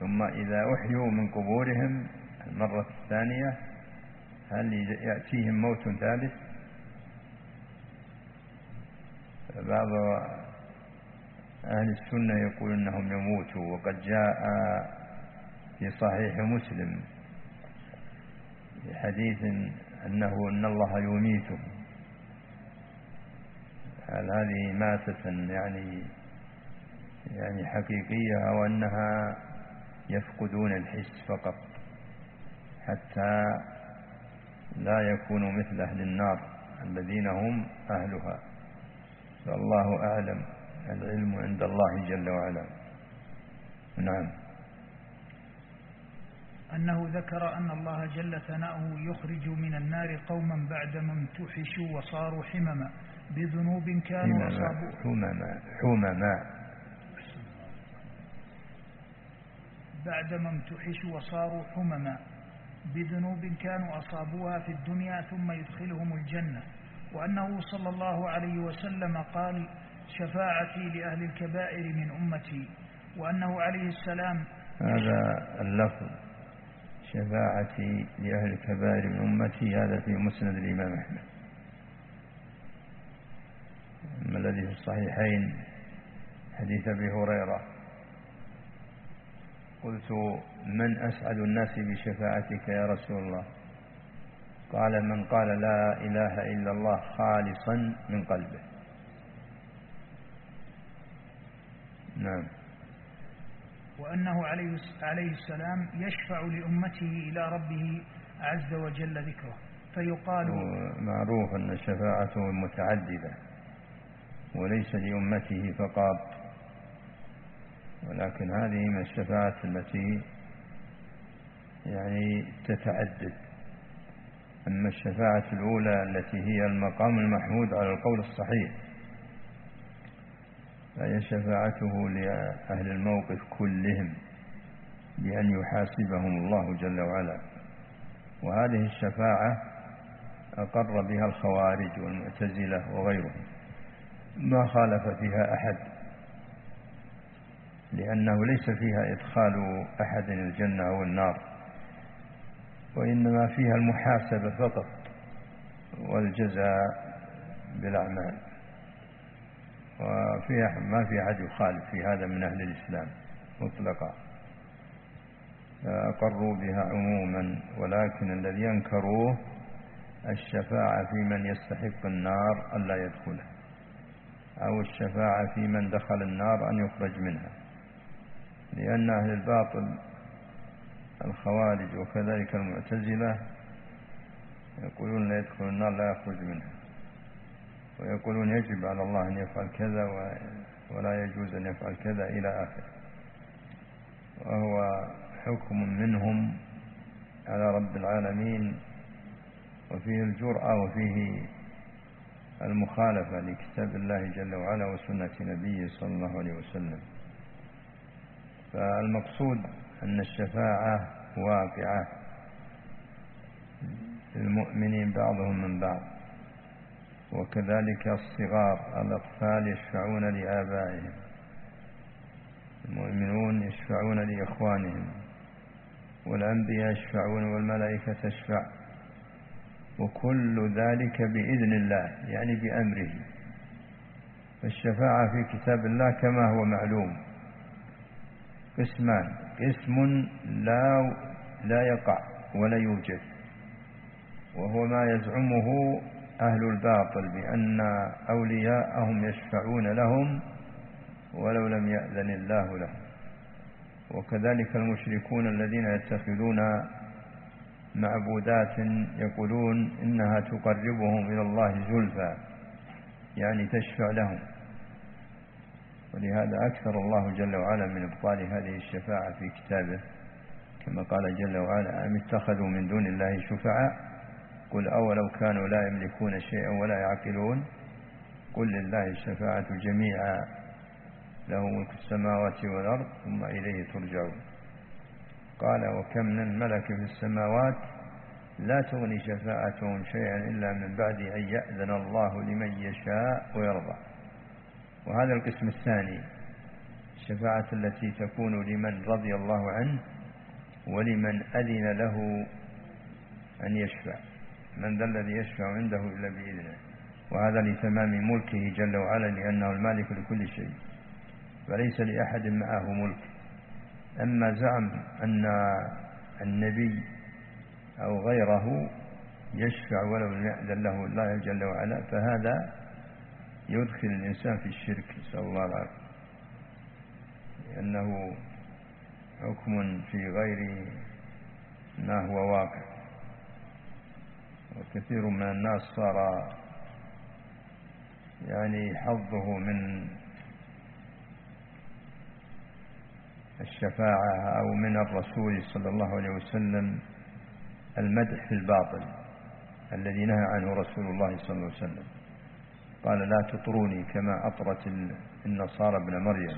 ثم إذا أحيوا من قبورهم المرة الثانية هل يأتيهم موت ثالث؟ بعض أهل السنة يقول أنهم يموتوا وقد جاء في صحيح مسلم حديث أنه أن الله يميته هل هذه ماتة يعني يعني حقيقية أو أنها يفقدون الحس فقط حتى لا يكونوا مثل أهل النار الذين هم أهلها. فالله أعلم العلم عند الله جل وعلا. نعم. أنه ذكر أن الله جل ثناؤه يخرج من النار قوما بعدما امتحشوا وصاروا حمما بذنوب كانوا أصابوا حمما حمما. بعدما امتحشوا وصاروا حمما. بذنوب كانوا أصابوها في الدنيا ثم يدخلهم الجنة. وأنه صلى الله عليه وسلم قال شفاعتي لأهل الكبائر من أمتي. وأنه عليه السلام هذا اللفظ شفاعتي لأهل الكبائر من أمتي هذا في مسند الإمام أحمد. الذي في الصحيحين حديث أبي هريرة قلت من أسعد الناس بشفاعتك يا رسول الله؟ قال من قال لا إله إلا الله خالصا من قلبه. نعم. وأنه عليه السلام يشفع لأمته إلى ربه عز وجل ذكره فيقال معروف أن شفاعته متعددة وليس لأمته فقط. ولكن هذه من الشفاعات التي يعني تتعدد. أما الشفاعة الأولى التي هي المقام المحمود على القول الصحيح فهي شفاعته لأهل الموقف كلهم بأن يحاسبهم الله جل وعلا. وهذه الشفاعة أقر بها الخوارج والمعتزلة وغيرهم. ما خالف فيها أحد. لأنه ليس فيها إدخال أحد الجنة أو النار وإنما فيها المحاسبة فقط والجزاء بالأعمال. وفيها ما في أحد يخالف في هذا من أهل الإسلام مطلقا. فأقروا بها عموما ولكن الذي أنكروه الشفاعة في من يستحق النار ألا يدخله أو الشفاعة في من دخل النار أن يخرج منها. لأن أهل الباطل الخوارج وكذلك المعتزلة يقولون لا يدخل النار لا يخرج منها. ويقولون يجب على الله أن يفعل كذا ولا يجوز أن يفعل كذا إلى آخره. وهو حكم منهم على رب العالمين وفيه الجرأة وفيه المخالفة لكتاب الله جل وعلا وسنة نبيه صلى الله عليه وسلم. فالمقصود أن الشفاعة واقعة. للمؤمنين بعضهم من بعض. وكذلك الصغار الأطفال يشفعون لآبائهم. المؤمنون يشفعون لإخوانهم. والأنبياء يشفعون والملائكة تشفع. وكل ذلك بإذن الله يعني بأمره. فالشفاعة في كتاب الله كما هو معلوم. قسمان قسم لا لا يقع ولا يوجد. وهو ما يزعمه أهل الباطل بأن أولياءهم يشفعون لهم ولو لم يأذن الله لهم. وكذلك المشركون الذين يتخذون معبودات يقولون إنها تقربهم إلى الله زلفى يعني تشفع لهم. ولهذا أكثر الله جل وعلا من إبطال هذه الشفاعة في كتابه. كما قال جل وعلا أم اتخذوا من دون الله شفعاء؟ قل أولو كانوا لا يملكون شيئا ولا يعقلون؟ قل لله الشفاعة جميعا له ملك السماوات والأرض ثم إليه ترجعون. قال وكم من ملك في السماوات لا تغني شفاعتهم شيئا إلا من بعد أن يأذن الله لمن يشاء ويرضى. وهذا القسم الثاني الشفاعة التي تكون لمن رضي الله عنه ولمن أذن له أن يشفع. من ذا الذي يشفع عنده إلا بإذنه. وهذا لتمام ملكه جل وعلا لأنه المالك لكل شيء. فليس لأحد معه ملك. أما زعم أن النبي أو غيره يشفع ولو يأذن له الله جل وعلا فهذا يدخل الإنسان في الشرك نسأل الله العافية. لأنه حكم في غير ما هو واقع. وكثير من الناس صار يعني حظه من الشفاعة أو من الرسول صلى الله عليه وسلم المدح في الباطل الذي نهى عنه رسول الله صلى الله عليه وسلم. قال لا تطروني كما أطرت النصارى ابن مريم.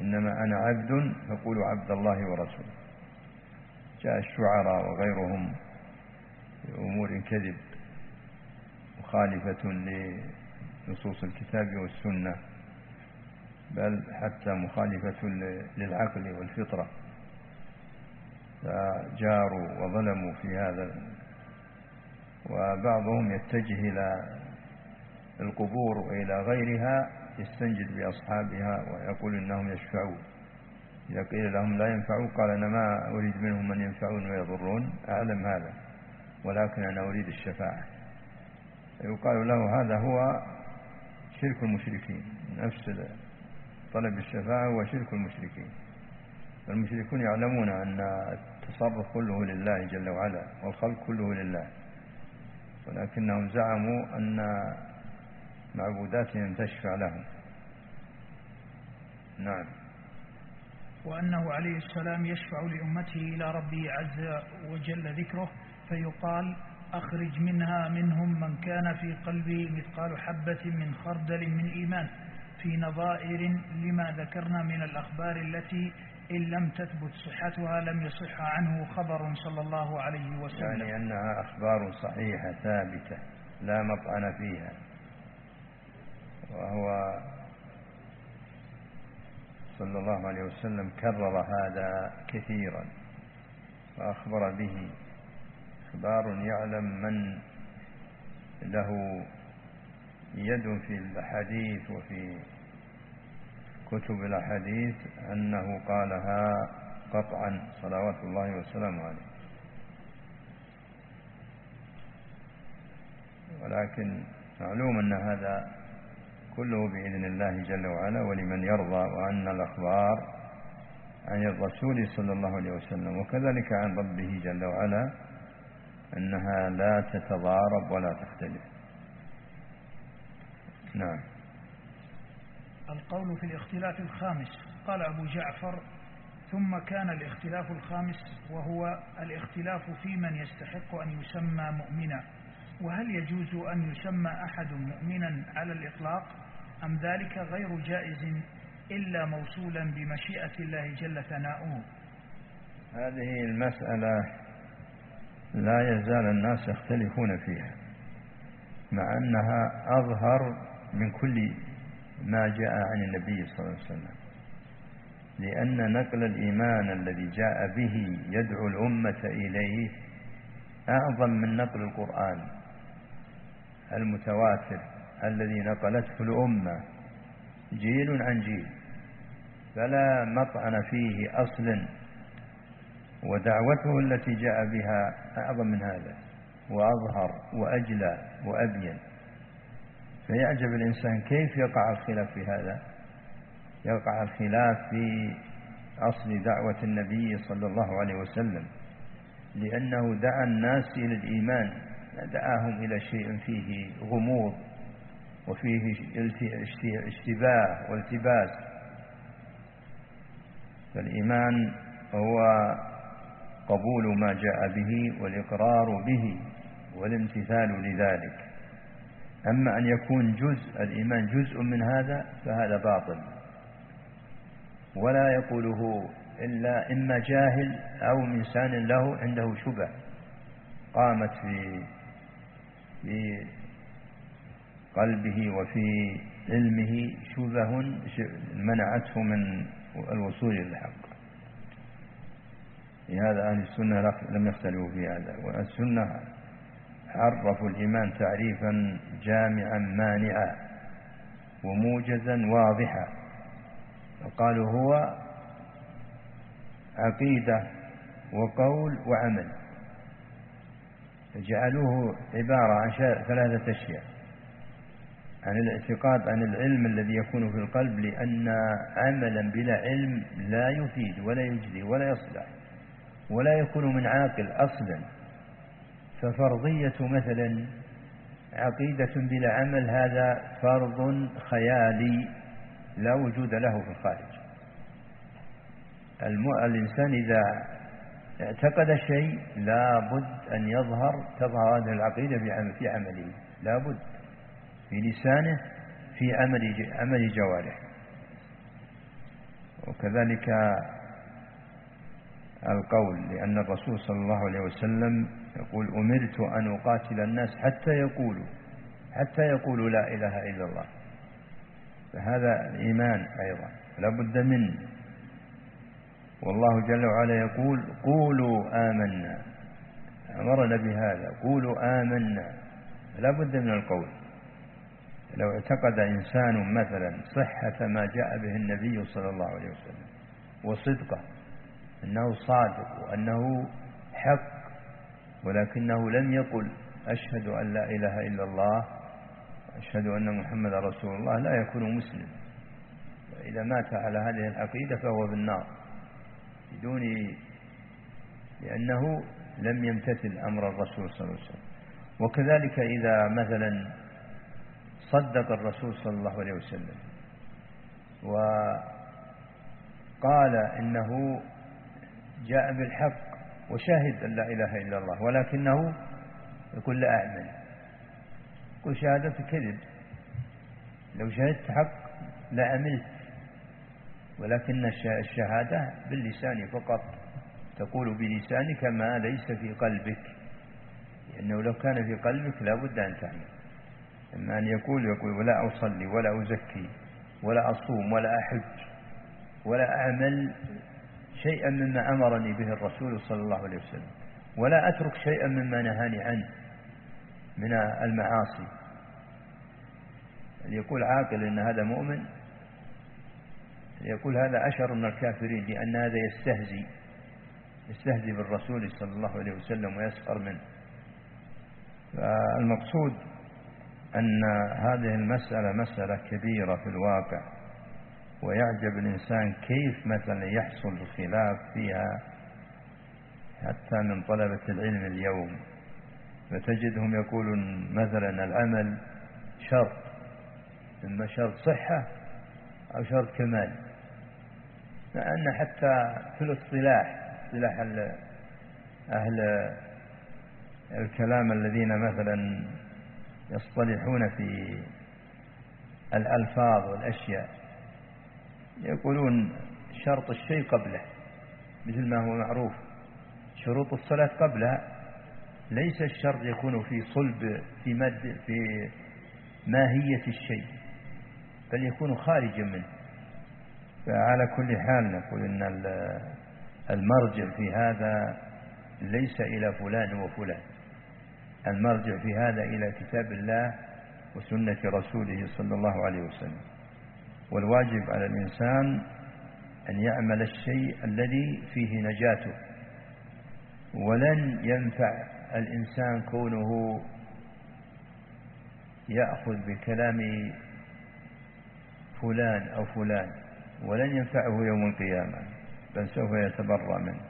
إنما أنا عبد فقولوا عبد الله ورسوله. جاء الشعراء وغيرهم بأمور كذب مخالفة لنصوص الكتاب والسنة بل حتى مخالفة للعقل والفطرة. فجاروا وظلموا في هذا. وبعضهم يتجه إلى القبور وإلى غيرها يستنجد بأصحابها ويقول إنهم يشفعون. إذا قيل لهم لا ينفعون قال أنا ما أريد منهم من ينفعون ويضرون أعلم هذا ولكن أنا أريد الشفاعة. يقال له هذا هو شرك المشركين نفس طلب الشفاعة هو شرك المشركين. المشركون يعلمون أن التصرف كله لله جل وعلا والخلق كله لله ولكنهم زعموا أن معبوداتهم تشفع لهم. نعم. وأنه عليه السلام يشفع لأمته إلى ربه عز وجل ذكره فيقال أخرج منها منهم من كان في قلبه مثقال حبة من خردل من إيمان في نظائر لما ذكرنا من الأخبار التي إن لم تثبت صحتها لم يصح عنه خبر صلى الله عليه وسلم. يعني أنها أخبار صحيحة ثابتة لا مطعن فيها. وهو صلى الله عليه وسلم كرر هذا كثيرا وأخبر به. إخبار يعلم من له يد في الحديث وفي كتب الأحاديث أنه قالها قطعا صلوات الله وسلامه عليه. ولكن معلوم أن هذا كله بإذن الله جل وعلا ولمن يرضى وأن الأخبار عن الرسول صلى الله عليه وسلم وكذلك عن ربه جل وعلا أنها لا تتضارب ولا تختلف. نعم. القول في الاختلاف الخامس. قال أبو جعفر ثم كان الاختلاف الخامس وهو الاختلاف في من يستحق أن يسمى مؤمنا. وهل يجوز أن يسمى أحد مؤمنا على الإطلاق؟ أم ذلك غير جائز إلا موصولا بمشيئة الله جل ثناؤه؟ هذه المسألة لا يزال الناس يختلفون فيها مع أنها أظهر من كل ما جاء عن النبي صلى الله عليه وسلم. لأن نقل الإيمان الذي جاء به يدعو الأمة إليه أعظم من نقل القرآن المتواتر. الذي نقلته الأمة جيل عن جيل. فلا مطعن فيه أصل ودعوته التي جاء بها أعظم من هذا وأظهر وأجلى وأبين. فيعجب الإنسان كيف يقع الخلاف في هذا؟ يقع الخلاف في أصل دعوة النبي صلى الله عليه وسلم لأنه دعا الناس إلى الإيمان دعاهم إلى شيء فيه غموض. وفيه اشتباه والتباس. فالإيمان هو قبول ما جاء به والإقرار به والامتثال لذلك. أما أن يكون جزء الإيمان جزء من هذا فهذا باطل. ولا يقوله إلا إما جاهل أو إنسان له عنده شبه قامت في في قلبه وفي علمه شبه منعته من الوصول إلى الحق. لهذا أهل السنة لم يختلفوا في هذا. والسنة عرفوا الإيمان تعريفا جامعا مانعا وموجزا واضحا. وقالوا هو عقيدة وقول وعمل. جعلوه عبارة عن ثلاثة أشياء. عن الاعتقاد عن العلم الذي يكون في القلب لأن عملا بلا علم لا يفيد ولا يجزي ولا يصلح ولا يكون من عاقل أصلا. ففرضية مثلا عقيدة بلا عمل هذا فرض خيالي لا وجود له في الخارج. الإنسان إذا اعتقد شيء لا بد أن يظهر تظهر هذه العقيدة في عمله. لا بد. في لسانه في عمل عمل جوارح وكذلك القول لأن الرسول صلى الله عليه وسلم يقول أمرت أن أقاتل الناس حتى يقولوا حتى يقولوا لا إله إلا الله. فهذا الإيمان أيضا لا بد منه. والله جل وعلا يقول قولوا آمنا. أمرنا بهذا. قولوا آمنا. لا بد من القول. لو اعتقد إنسان مثلا صحة ما جاء به النبي صلى الله عليه وسلم وصدقه أنه صادق وأنه حق ولكنه لم يقل أشهد أن لا إله إلا الله أشهد أن محمد رسول الله لا يكون مسلم. وإذا مات على هذه العقيدة فهو في النار بدون لأنه لم يمتثل أمر الرسول صلى الله عليه وسلم. وكذلك إذا مثلا صدق الرسول صلى الله عليه وسلم. قال إنه جاء بالحق وشهد أن لا إله إلا الله ولكنه يقول لا أعمل. يقول شهادة كذب. لو شهدت حق لعملت ولكن الشهادة باللسان فقط. تقول بلسانك ما ليس في قلبك. لأنه لو كان في قلبك لا بد أن تعمل. إما أن يقول يقول ولا أصلي ولا أزكي ولا أصوم ولا أحج ولا أعمل شيئا مما أمرني به الرسول صلى الله عليه وسلم ولا أترك شيئا مما نهاني عنه من المعاصي. يقول عاقل إن هذا مؤمن؟ يقول هذا أشر من الكافرين لأن هذا يستهزي يستهزي بالرسول صلى الله عليه وسلم ويسخر منه؟ فالمقصود أن هذه المسألة مسألة كبيرة في الواقع ويعجب الإنسان كيف مثلا يحصل الخلاف فيها حتى من طلبة العلم اليوم. فتجدهم يقولون مثلا العمل شرط إما شرط صحة أو شرط كمال. مع أن حتى في الاصطلاح اصطلاح أهل الكلام الذين مثلا يصطلحون في الألفاظ والأشياء. يقولون شرط الشيء قبله مثل ما هو معروف. شروط الصلاة قبلها ليس الشرط يكون في صلب في مد في ماهية الشيء بل يكون خارجا منه. فعلى كل حال نقول إن المرجع في هذا ليس إلى فلان وفلان. المرجع في هذا إلى كتاب الله وسنة رسوله صلى الله عليه وسلم. والواجب على الإنسان أن يعمل الشيء الذي فيه نجاته ولن ينفع الإنسان كونه يأخذ بكلام فلان أو فلان ولن ينفعه يوم القيامة بل سوف يتبرأ منه.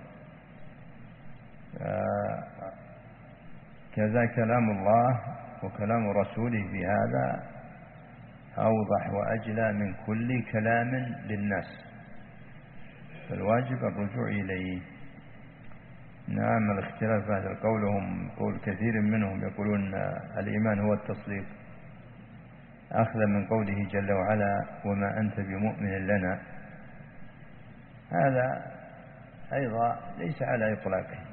كذا كلام الله وكلام رسوله في هذا أوضح وأجلى من كل كلام للناس. فالواجب الرجوع إليه. نعم الاختلاف هذا القول هم قول كثير منهم يقولون الإيمان هو التصديق. أخذا من قوله جل وعلا وما أنت بمؤمن لنا. هذا أيضا ليس على إطلاقه.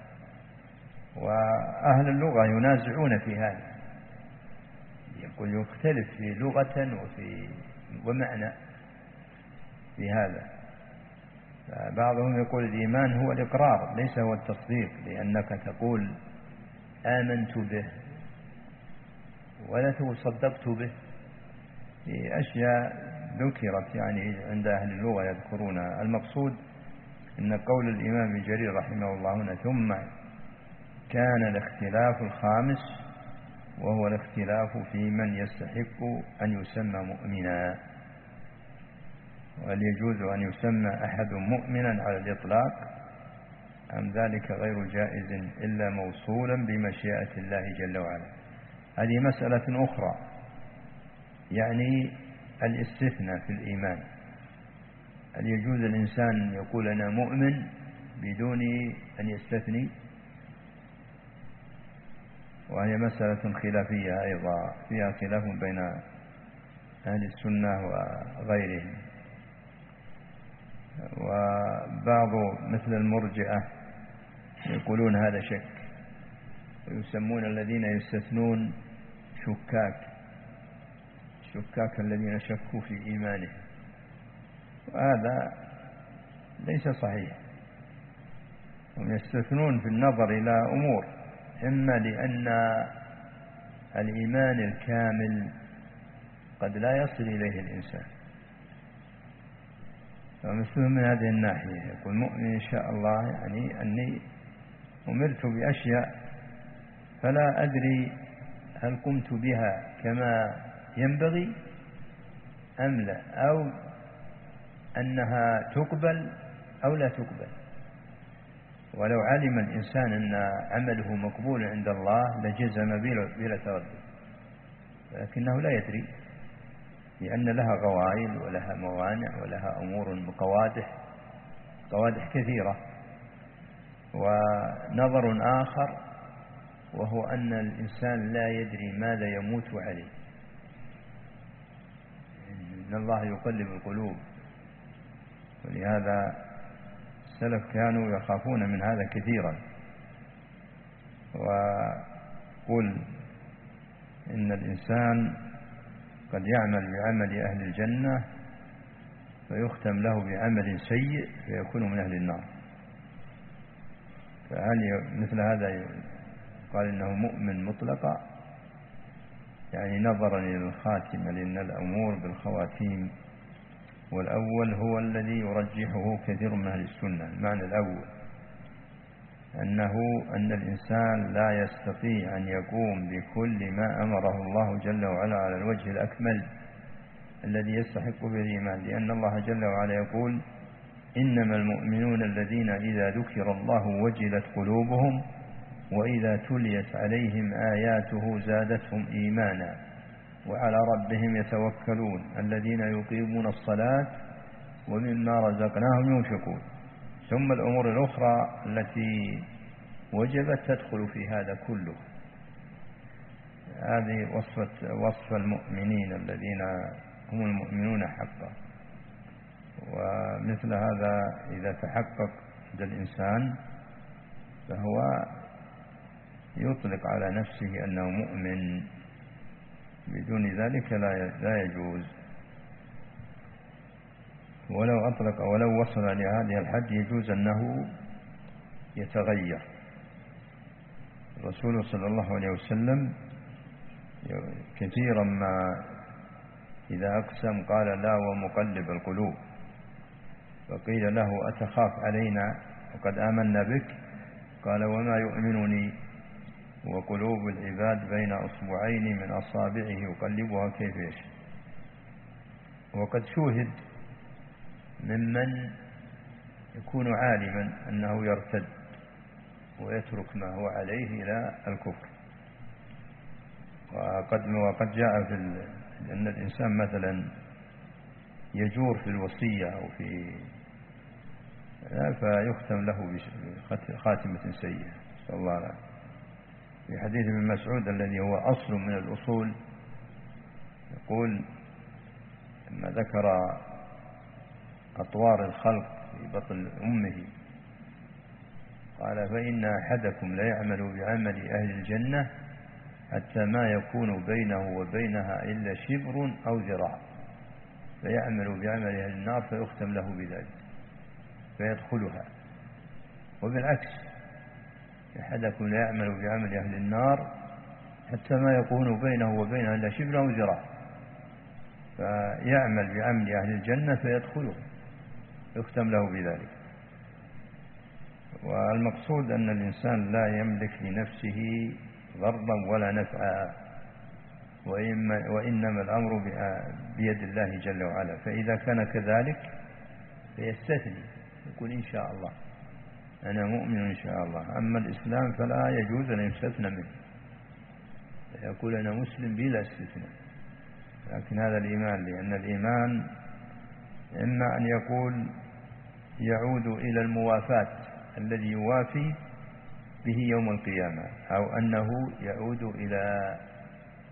وأهل اللغة ينازعون في هذا. يقول يختلف في لغة وفي ومعنى في هذا. بعضهم يقول الإيمان هو الإقرار ليس هو التصديق لأنك تقول آمنت به ولا صدقت به. في أشياء ذكرت يعني عند أهل اللغة يذكرونها المقصود إن قول الإمام جرير رحمه الله هنا ثم كان الاختلاف الخامس وهو الاختلاف في من يستحق أن يسمى مؤمنا. وهل يجوز أن يسمى أحد مؤمنا على الإطلاق؟ أم ذلك غير جائز إلا موصولا بمشيئة الله جل وعلا؟ هذه مسألة أخرى يعني الاستثناء في الإيمان. هل يجوز الإنسان يقول أنا مؤمن بدون أن يستثني؟ وهي مسألة خلافية أيضا فيها خلاف بين أهل السنة وغيرهم. وبعض مثل المرجئة يقولون هذا شك. ويسمون الذين يستثنون شكاك شكاك الذين شكوا في إيمانهم. وهذا ليس صحيح. هم يستثنون في النظر إلى أمور. إما لأن الإيمان الكامل قد لا يصل إليه الإنسان. فمثلهم من هذه الناحية يقول مؤمن إن شاء الله يعني أني أمرت بأشياء فلا أدري هل قمت بها كما ينبغي أم لا أو أنها تقبل أو لا تقبل. ولو علم الإنسان أن عمله مقبول عند الله لجزم بلا تردد. لكنه لا يدري لأن لها غوائل ولها موانع ولها أمور مقوادح قوادح كثيرة. ونظر آخر وهو أن الإنسان لا يدري ماذا يموت عليه. إن الله يقلب القلوب. ولهذا السلف كانوا يخافون من هذا كثيرا. وقل إن الإنسان قد يعمل بعمل أهل الجنة فيختم له بعمل سيء فيكون من أهل النار. فهل مثل هذا قال إنه مؤمن مطلقا يعني نظرا إلى الخاتمة لأن الأمور بالخواتيم والأول هو الذي يرجحه كثير من أهل السنة المعنى الأول. أنه أن الإنسان لا يستطيع أن يقوم بكل ما أمره الله جل وعلا على الوجه الأكمل الذي يستحق به الإيمان لأن الله جل وعلا يقول إنما المؤمنون الذين إذا ذكر الله وجلت قلوبهم وإذا تليت عليهم آياته زادتهم إيمانا. وعلى ربهم يتوكلون الذين يقيمون الصلاة ومما رزقناهم ينفقون. ثم الأمور الأخرى التي وجبت تدخل في هذا كله. هذه وصفة وصف المؤمنين الذين هم المؤمنون حقا. ومثل هذا إذا تحقق عند الإنسان فهو يطلق على نفسه أنه مؤمن. بدون ذلك لا يجوز. ولو أطلق ولو وصل لهذه الحد يجوز أنه يتغير. الرسول صلى الله عليه وسلم كثيرا ما إذا أقسم قال لا ومقلب القلوب. فقيل له أتخاف علينا وقد آمنا بك؟ قال وما يؤمنني وقلوب العباد بين أصبعين من أصابعه يقلبها كيف يشاء. وقد شوهد ممن يكون عالما أنه يرتد ويترك ما هو عليه إلى الكفر. وقد, وقد جاء في أن الإنسان مثلا يجور في الوصية أو في فيختم له بخاتمة سيئة. صلى الله عليه وسلم. في حديث ابن مسعود الذي هو أصل من الأصول يقول لما ذكر أطوار الخلق في بطن أمه قال فإن أحدكم لا يعمل بعمل أهل الجنة حتى ما يكون بينه وبينها إلا شبر أو ذراع فيعمل بعمل أهل النار فيختم له بذلك فيدخلها وبالعكس أحدكم لا يعمل بعمل أهل النار حتى ما يكون بينه وبينها إلا شبر أو ذراع فيعمل بعمل أهل الجنة فيدخله يختم له بذلك. والمقصود أن الإنسان لا يملك لنفسه ضرا ولا نفعا وإنما الأمر بيد الله جل وعلا. فإذا كان كذلك فيستثني يقول إن شاء الله. أنا مؤمن إن شاء الله. أما الإسلام فلا يجوز أن يستثنى منه. يقول أنا مسلم بلا استثناء. لكن هذا الإيمان لأن الإيمان إما أن يقول يعود إلى الموافاة الذي يوافي به يوم القيامة أو أنه يعود إلى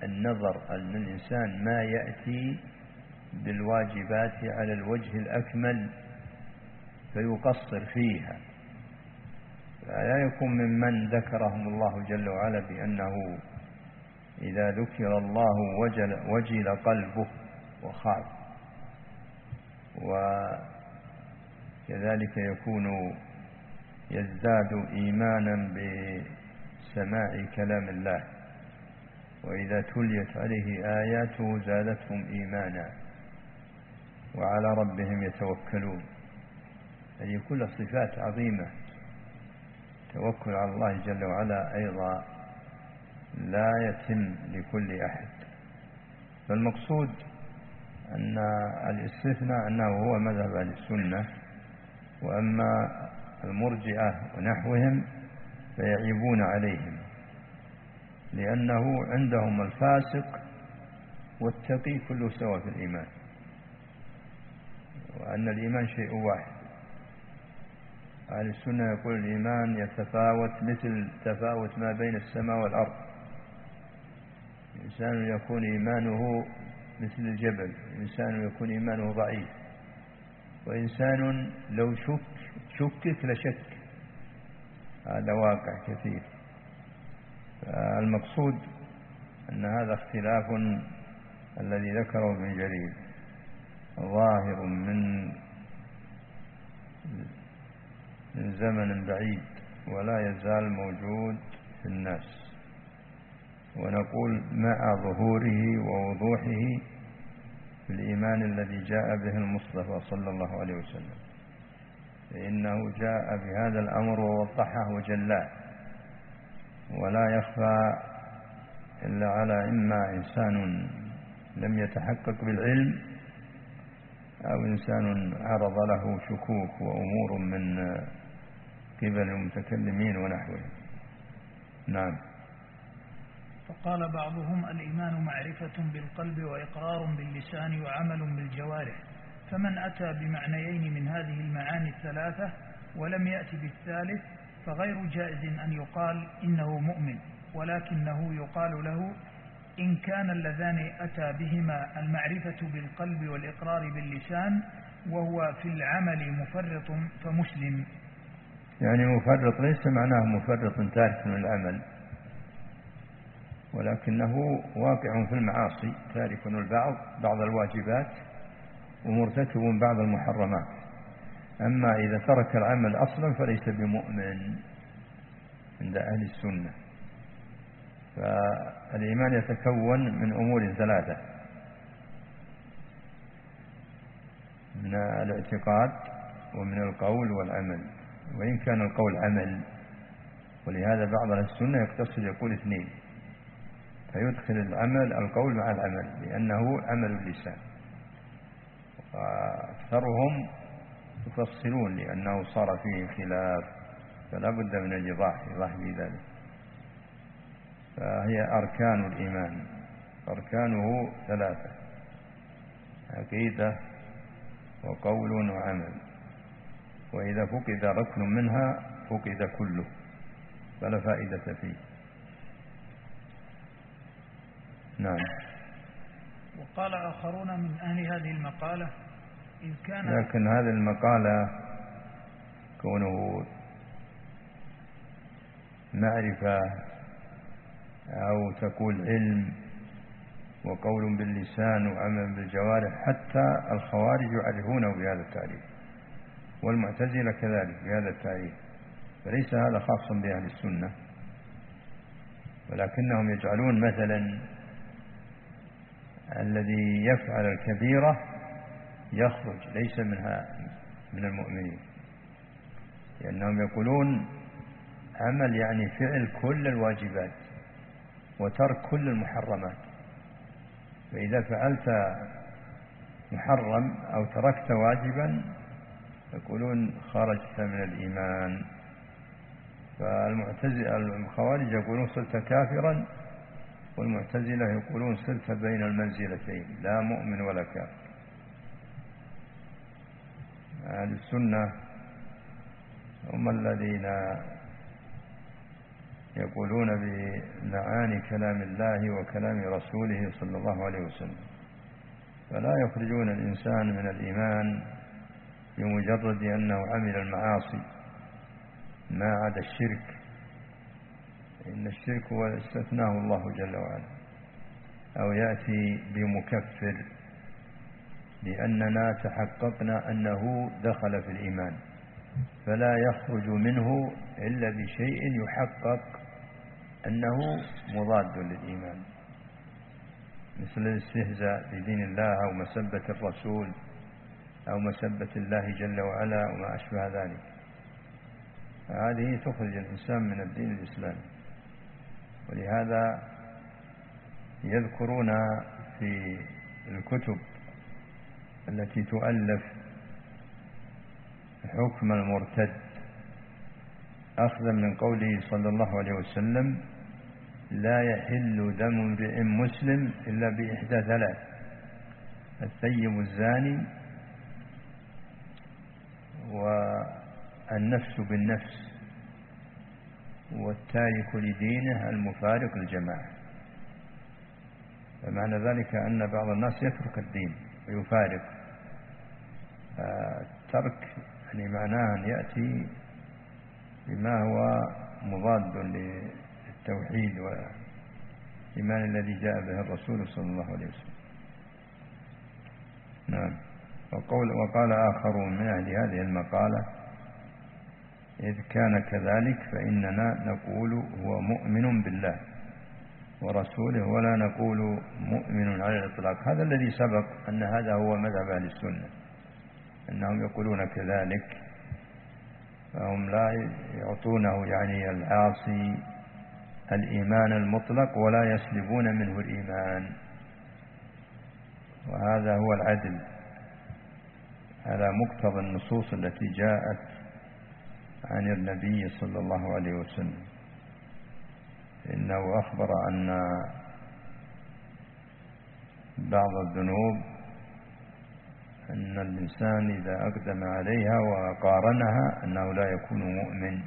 النظر أن الإنسان ما يأتي بالواجبات على الوجه الأكمل فيقصر فيها. فلا يكون ممن ذكرهم الله جل وعلا بأنه إذا ذكر الله وجل, وجل قلبه وخاف. وكذلك يكون يزداد إيمانا بسماع كلام الله. وإذا تليت عليه آياته زادتهم إيمانا. وعلى ربهم يتوكلون. هذه كل صفات عظيمة. التوكل على الله جل وعلا أيضا لا يتم لكل أحد. فالمقصود أن الاستثناء أنه هو مذهب أهل السنة وأما المرجئة ونحوهم فيعيبون عليهم لأنه عندهم الفاسق والتقي كله سوى في الإيمان وأن الإيمان شيء واحد. أهل السنة يقول الإيمان يتفاوت مثل تفاوت ما بين السماء والأرض. إنسان يكون إيمانه مثل الجبل إنسان يكون إيمانه ضعيف. وإنسان لو شك شكك لشك. هذا واقع كثير. المقصود أن هذا اختلاف الذي ذكره ابن جرير. ظاهر من من زمن بعيد ولا يزال موجود في الناس. ونقول مع ظهوره ووضوحه في الإيمان الذي جاء به المصطفى صلى الله عليه وسلم. فإنه جاء بهذا الأمر ووضحه وجلاه ولا يخفى إلا على إما إنسان لم يتحقق بالعلم أو إنسان عرض له شكوك وأمور من قبل المتكلمين ونحوهم نعم. فقال بعضهم الإيمان معرفة بالقلب وإقرار باللسان وعمل بالجوارح فمن أتى بمعنيين من هذه المعاني الثلاثة ولم يأتي بالثالث فغير جائز أن يقال إنه مؤمن ولكنه يقال له إن كان اللذان أتى بهما المعرفة بالقلب والإقرار باللسان وهو في العمل مفرط فمسلم. يعني مفرط ليس معناه مفرط تارك من العمل ولكنه واقع في المعاصي تارك البعض بعض الواجبات ومرتكب بعض المحرمات. أما إذا ترك العمل أصلا فليس بمؤمن عند أهل السنة. فالإيمان يتكون من أمور ثلاثة من الاعتقاد ومن القول والعمل. وإن كان القول عمل ولهذا بعض السنة يقتصد يقول اثنين فيدخل العمل القول مع العمل لأنه عمل اللسان. وأكثرهم يفصلون لأنه صار فيه خلاف فلا بد من الإيضاح إيضاح ذلك فهي أركان الإيمان أركانه ثلاثة عقيدة وقول وعمل. وإذا فقد ركن منها فقد كله فلا فائدة فيه. نعم. وقال آخرون من أهل هذه المقالة إن كان لكن هذه المقالة كونه معرفة أو تقول علم وقول باللسان وعمل بالجوارح حتى الخوارج يعرفونه بهذا التعريف. والمعتزلة كذلك بهذا التعريف. فليس هذا خاصا بأهل السنة ولكنهم يجعلون مثلا الذي يفعل الكبيرة يخرج ليس منها من المؤمنين. لأنهم يقولون عمل يعني فعل كل الواجبات وترك كل المحرمات. فإذا فعلت محرم أو تركت واجبا يقولون خرجت من الإيمان. فالمعتزلة الخوارج يقولون صرت كافرا والمعتزلة يقولون صرت بين المنزلتين لا مؤمن ولا كافر. أهل السنة هم الذين يقولون بمعاني كلام الله وكلام رسوله صلى الله عليه وسلم. فلا يخرجون الإنسان من الإيمان بمجرد أنه عمل المعاصي ما عدا الشرك إن الشرك هو استثناه الله جل وعلا أو يأتي بمكفر لأننا تحققنا أنه دخل في الإيمان فلا يخرج منه إلا بشيء يحقق أنه مضاد للإيمان مثل الاستهزاء بدين الله أو مسبة الرسول. أو مسبة الله جل وعلا وما أشبه ذلك. هذه تخرج الإنسان من الدين الإسلامي. ولهذا يذكرون في الكتب التي تؤلف حكم المرتد أخذا من قوله صلى الله عليه وسلم لا يحل دم امرئ مسلم إلا بإحدى ثلاث الثيب الزاني النفس بالنفس والتارك لدينه المفارق الجماعة فمعنى ذلك أن بعض الناس يترك الدين ويفارق. ترك يعني معناه أن يأتي بما هو مضاد للتوحيد والإيمان الذي جاء به الرسول صلى الله عليه وسلم. نعم. وقول وقال آخرون من أهل هذه المقالة إذ كان كذلك فإننا نقول هو مؤمن بالله ورسوله ولا نقول مؤمن على الإطلاق. هذا الذي سبق أن هذا هو مذهب أهل السنة أنهم يقولون كذلك فهم لا يعطونه يعني العاصي الإيمان المطلق ولا يسلبون منه الإيمان. وهذا هو العدل. على مقتضى النصوص التي جاءت عن النبي صلى الله عليه وسلم. إنه أخبر أن بعض الذنوب أن الإنسان إذا أقدم عليها وقارنها أنه لا يكون مؤمن.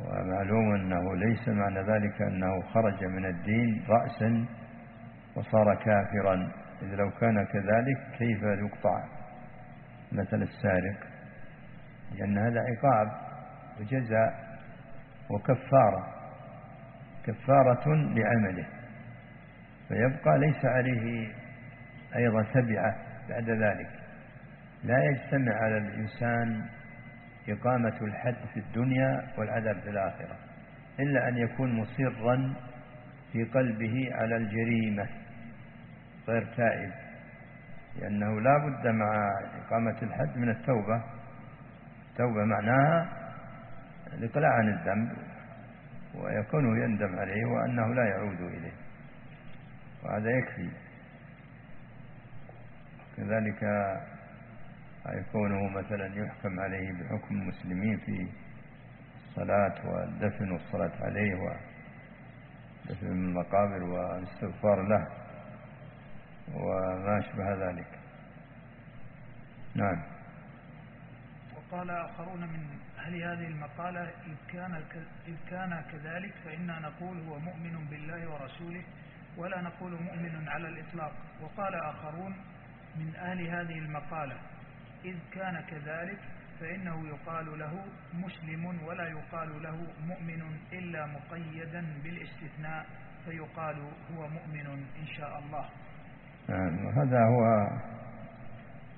ومعلوم أنه ليس معنى ذلك أنه خرج من الدين رأسا وصار كافرا. إذ لو كان كذلك كيف يقطع؟ مثل السارق لأن هذا عقاب وجزاء وكفارة كفارة لعمله فيبقى ليس عليه أيضا تبعة بعد ذلك. لا يجتمع على الإنسان إقامة الحد في الدنيا والعذاب في الآخرة إلا أن يكون مصرا في قلبه على الجريمة غير تائب. لأنه لا بد مع إقامة الحد من التوبة. التوبة معناها الإقلاع عن الذنب ويكون يندم عليه وأنه لا يعود إليه وهذا يكفي. كذلك يكونه مثلا يحكم عليه بحكم المسلمين في الصلاة والدفن والصلاة عليه ودفن المقابر والاستغفار له. وما أشبه ذلك. نعم. وقال آخرون من أهل هذه المقالة إذ كان, إذ كان كذلك فإنا نقول هو مؤمن بالله ورسوله ولا نقول مؤمن على الإطلاق. وقال آخرون من أهل هذه المقالة إذ كان كذلك فإنه يقال له مسلم ولا يقال له مؤمن إلا مقيدا بالاستثناء فيقال هو مؤمن إن شاء الله. هذا هو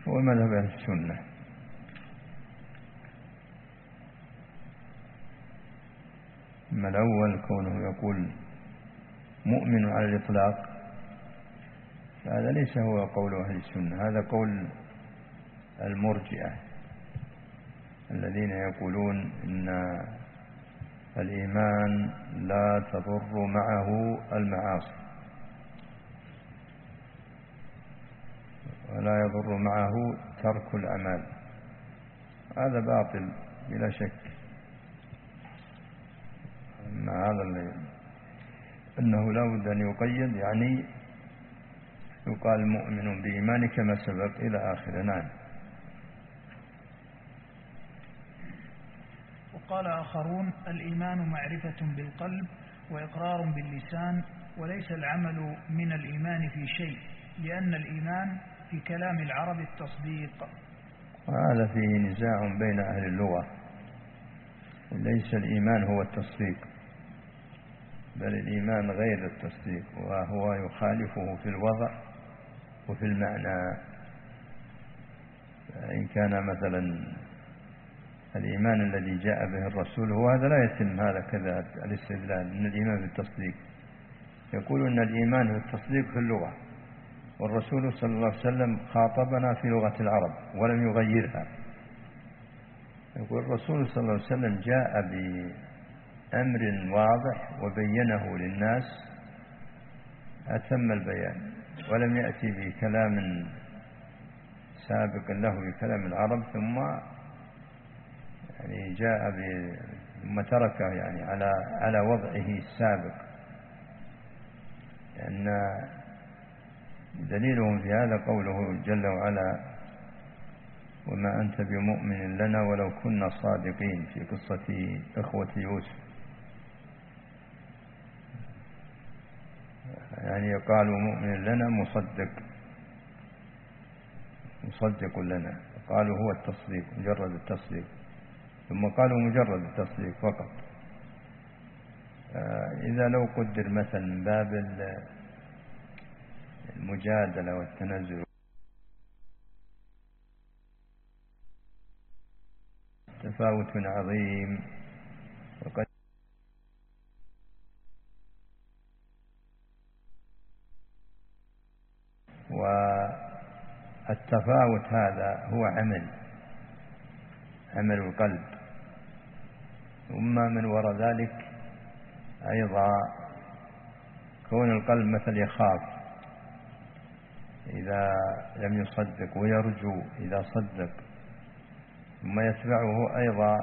هو مذهب السنة. أما الأول كونه يقول مؤمن على الإطلاق فهذا ليس هو قول أهل السنة هذا قول المرجئة الذين يقولون إن الإيمان لا تضر معه المعاصي. ولا يضر معه ترك الأعمال هذا باطل بلا شك. أما هذا اللي أنه لا بد أن يقيد يعني يقال مؤمن بإيمان كما سبق إلى آخر نعم. وقال آخرون الإيمان معرفة بالقلب وإقرار باللسان وليس العمل من الإيمان في شيء لأن الإيمان في كلام العرب التصديق. وهذا فيه نزاع بين أهل اللغة ليس الإيمان هو التصديق بل الإيمان غير التصديق وهو يخالفه في الوضع وفي المعنى. إن كان مثلا الإيمان الذي جاء به الرسول هو هذا لا يتم هذا كذا الاستدلال من الإيمان بالتصديق. يقول أن الإيمان بالتصديق في اللغة. والرسول صلى الله عليه وسلم خاطبنا في لغة العرب ولم يغيرها. يقول الرسول صلى الله عليه وسلم جاء بأمر واضح وبينه للناس أتم البيان ولم يأتي بكلام سابق له بكلام العرب ثم يعني جاء ثم تركه يعني على على وضعه السابق. لأن دليلهم في هذا قوله جل وعلا وما أنت بمؤمن لنا ولو كنا صادقين في قصة إخوة يوسف. يعني قالوا مؤمن لنا مصدق مصدق لنا. قالوا هو التصديق مجرد التصديق. ثم قالوا مجرد التصديق فقط. آه، إذا لو قدر مثلا باب المجادلة والتنزل تفاوت عظيم. وقد والتفاوت هذا هو عمل. عمل القلب. ثم من وراء ذلك أيضا كون القلب مثل يخاف. إذا لم يصدق ويرجو إذا صدق ثم يتبعه أيضا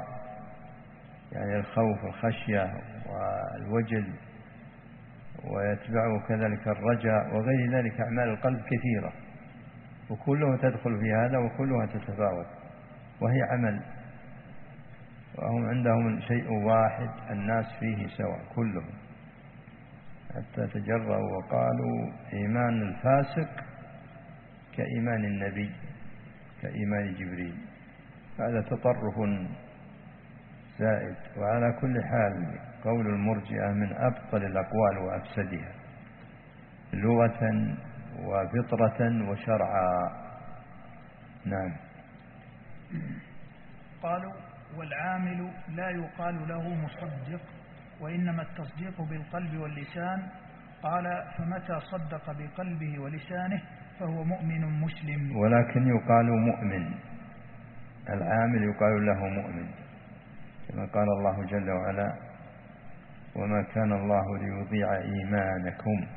يعني الخوف الخشية والوجل ويتبعه كذلك الرجاء وغير ذلك أعمال القلب كثيرة. وكلها تدخل في هذا وكلها تتفاوت وهي عمل. وهم عندهم شيء واحد الناس فيه سواء كلهم. حتى تجرأوا وقالوا إيمان الفاسق كإيمان النبي كإيمان جبريل. هذا تطرف زائد وعلى كل حال قول المرجئة من أبطل الأقوال وأفسدها لغة وفطرة وشرعا. نعم. قالوا والعامل لا يقال له مصدق وإنما التصديق بالقلب واللسان. قال فمتى صدق بقلبه ولسانه؟ فهو مؤمن مسلم. ولكن يقال مؤمن. العامل يقال له مؤمن. كما قال الله جل وعلا وما كان الله ليضيع إيمانكم.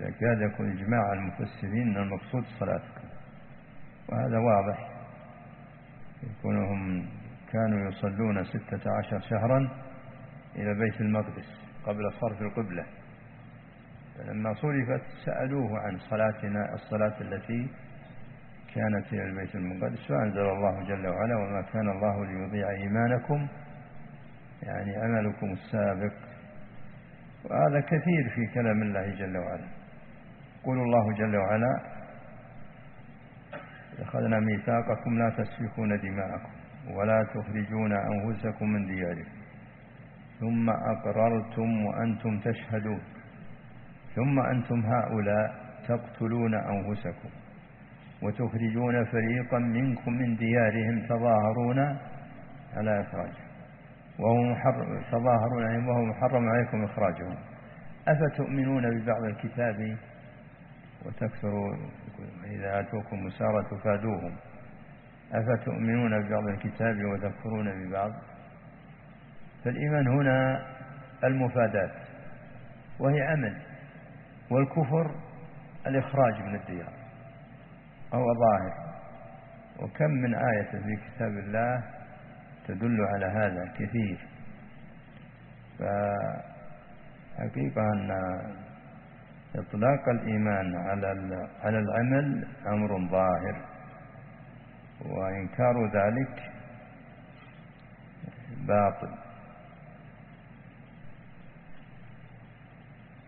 يكاد يكون إجماع المفسرين أن المقصود صلاتكم. وهذا واضح. يكونهم كانوا يصلون ستة عشر شهرا إلى بيت المقدس قبل صرف القبلة. فلما صرفت سألوه عن صلاتنا الصلاة التي كانت إلى البيت المقدس فأنزل الله جل وعلا وما كان الله ليضيع إيمانكم. يعني عملكم السابق. وهذا كثير في كلام الله جل وعلا. يقول الله جل وعلا أخذنا ميثاقكم لا تسفكون دماءكم ولا تخرجون أنفسكم من دياركم ثم أقررتم وأنتم تشهدون. ثم أنتم هؤلاء تقتلون أنفسكم وتخرجون فريقا منكم من ديارهم تظاهرون على إخراجهم. وهو محرم تظاهرون عليهم وهو محرم عليكم إخراجهم. أفتؤمنون ببعض الكتاب؟ وتكثروا إذا أتوكم مسارة تفادوهم. أفتؤمنون ببعض الكتاب وتكفرون ببعض؟ فالإيمان هنا المفادات وهي عمل والكفر الإخراج من الديار. وهو ظاهر. وكم من آية في كتاب الله تدل على هذا كثير. فحقيقة أن إطلاق الإيمان على على العمل أمر ظاهر. وإنكار ذلك باطل.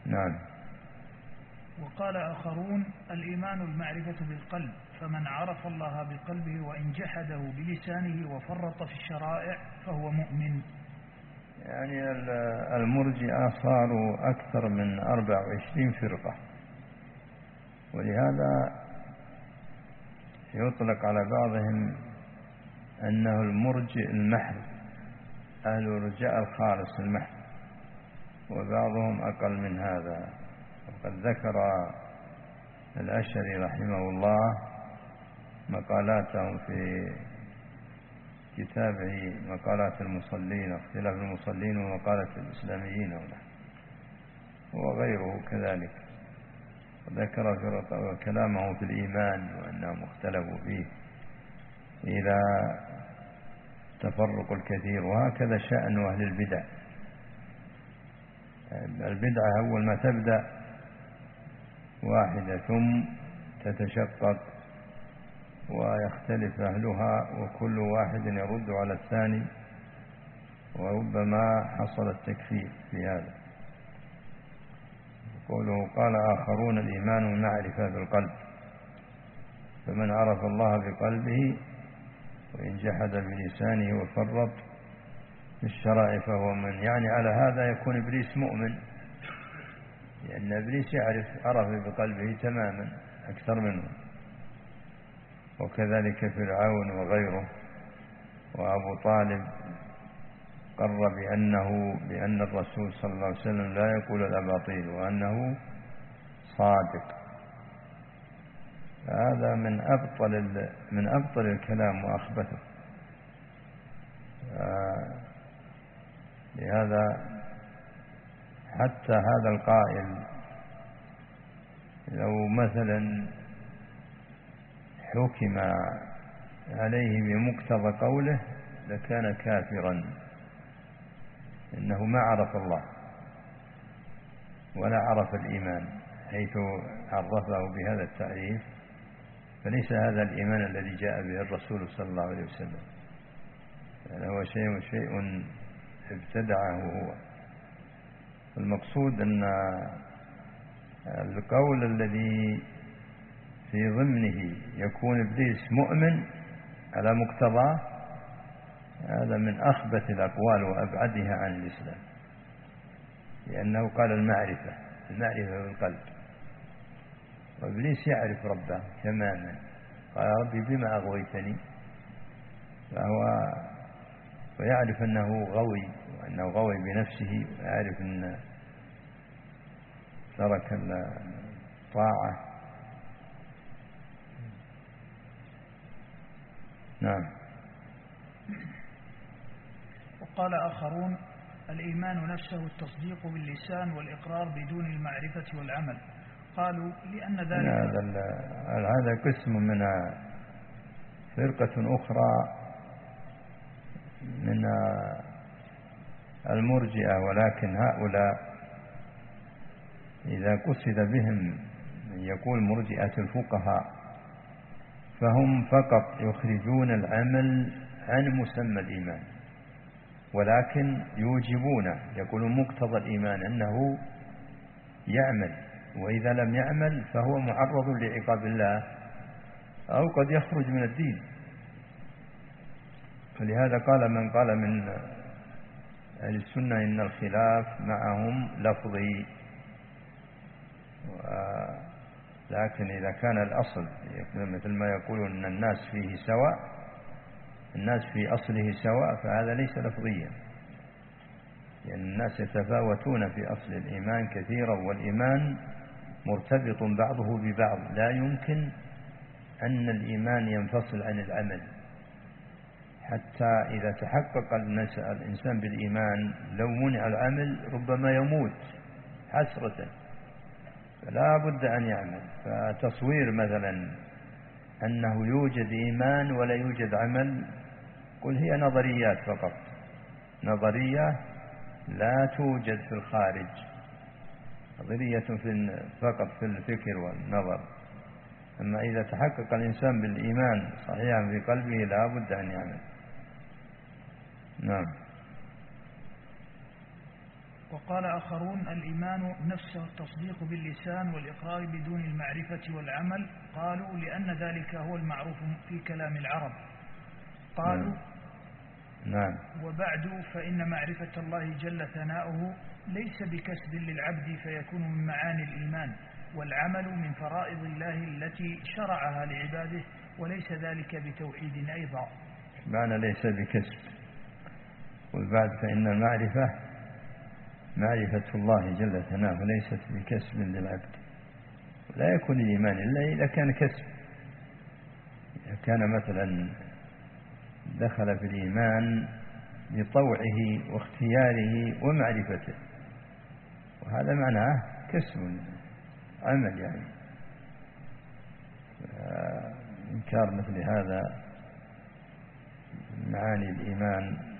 نعم. وقال آخرون الإيمان المعرفة بالقلب فمن عرف الله بقلبه وإن جحده بلسانه وفرط في الشرائع فهو مؤمن. يعني المرجئة صاروا أكثر من 24 فرقة. ولهذا يطلق على بعضهم أنه المرجئ المحض أهل الرجاء الخالص المحض وبعضهم أقل من هذا. وقد ذكر الأشري رحمه الله مقالاته في كتابه مقالات المصلين اختلاف المصلين ومقالة الإسلاميين وغيره كذلك. ذكر كلامه في الإيمان وأنهم اختلفوا فيه إلى تفرق الكثير. وهكذا شأن أهل البدع. البدعة أول ما تبدأ واحدة ثم تتشقق ويختلف أهلها وكل واحد يرد على الثاني وربما حصل التكفير في هذا. قوله قال آخرون الإيمان معرفة بالقلب فمن عرف الله بقلبه وإن جحد بلسانه وفرط في الشرائع فهو من. يعني على هذا يكون إبليس مؤمن. لأن إبليس يعرف عرف بقلبه تماما أكثر منه. وكذلك فرعون وغيره وأبو طالب قر بأنه بأن الرسول صلى الله عليه وسلم لا يقول الأباطيل وأنه صادق. هذا من أبطل من أبطل الكلام وأخبثه. آه، لهذا حتى هذا القائل لو مثلا حكم عليه بمقتضى قوله لكان كافرا. إنه ما عرف الله ولا عرف الإيمان حيث عرفه بهذا التعريف فليس هذا الإيمان الذي جاء به الرسول صلى الله عليه وسلم. يعني هو شيء شيء ابتدعه هو. المقصود أن القول الذي في ضمنه يكون إبليس مؤمن على مقتضاه هذا من أخبث الأقوال وأبعدها عن الإسلام لأنه قال المعرفة المعرفة بالقلب وإبليس يعرف ربه تماما. قال ربي بما أغويتني؟ فهو ويعرف أنه غوي. وأنه غوي بنفسه ويعرف أن ترك الطاعة. نعم. وقال آخرون الإيمان نفسه التصديق باللسان والإقرار بدون المعرفة والعمل. قالوا لأن ذلك هذا هذا قسم من فرقة أخرى من المرجئة ولكن هؤلاء إذا قصد بهم يقول مرجئة الفقهاء فهم فقط يخرجون العمل عن مسمى الإيمان ولكن يوجبون يقولون مقتضى الإيمان أنه يعمل وإذا لم يعمل فهو معرض لعقاب الله أو قد يخرج من الدين. فلهذا قال من قال من أهل السنة إن الخلاف معهم لفظي. لكن إذا كان الأصل مثل ما يقولون أن الناس فيه سواء الناس في أصله سواء فهذا ليس لفظيا. لأن الناس يتفاوتون في أصل الإيمان كثيرا والإيمان مرتبط بعضه ببعض. لا يمكن أن الإيمان ينفصل عن العمل. حتى إذا تحقق الإنسان بالإيمان لو منع العمل ربما يموت حسرة. فلا بد أن يعمل. فتصوير مثلا أنه يوجد إيمان ولا يوجد عمل قل هي نظريات فقط. نظرية لا توجد في الخارج. نظرية فقط في الفكر والنظر. أما إذا تحقق الإنسان بالإيمان صحيحا في قلبه لا بد أن يعمل. نعم. وقال آخرون الإيمان نفسه التصديق باللسان والإقرار بدون المعرفة والعمل. قالوا لأن ذلك هو المعروف في كلام العرب. قالوا نعم, نعم. وبعد فإن معرفة الله جل ثناؤه ليس بكسب للعبد فيكون من معاني الإيمان والعمل من فرائض الله التي شرعها لعباده وليس ذلك بتوحيد أيضا. معنى ليس بكسب. والبعد فإن المعرفة معرفة الله جل ثناؤه ليست بكسب للعبد. لا يكون الإيمان إلا إذا كان كسب. إذا كان مثلا دخل في الإيمان بطوعه واختياره ومعرفته. وهذا معناه كسب عمل يعني. إنكار مثل هذا معاني الإيمان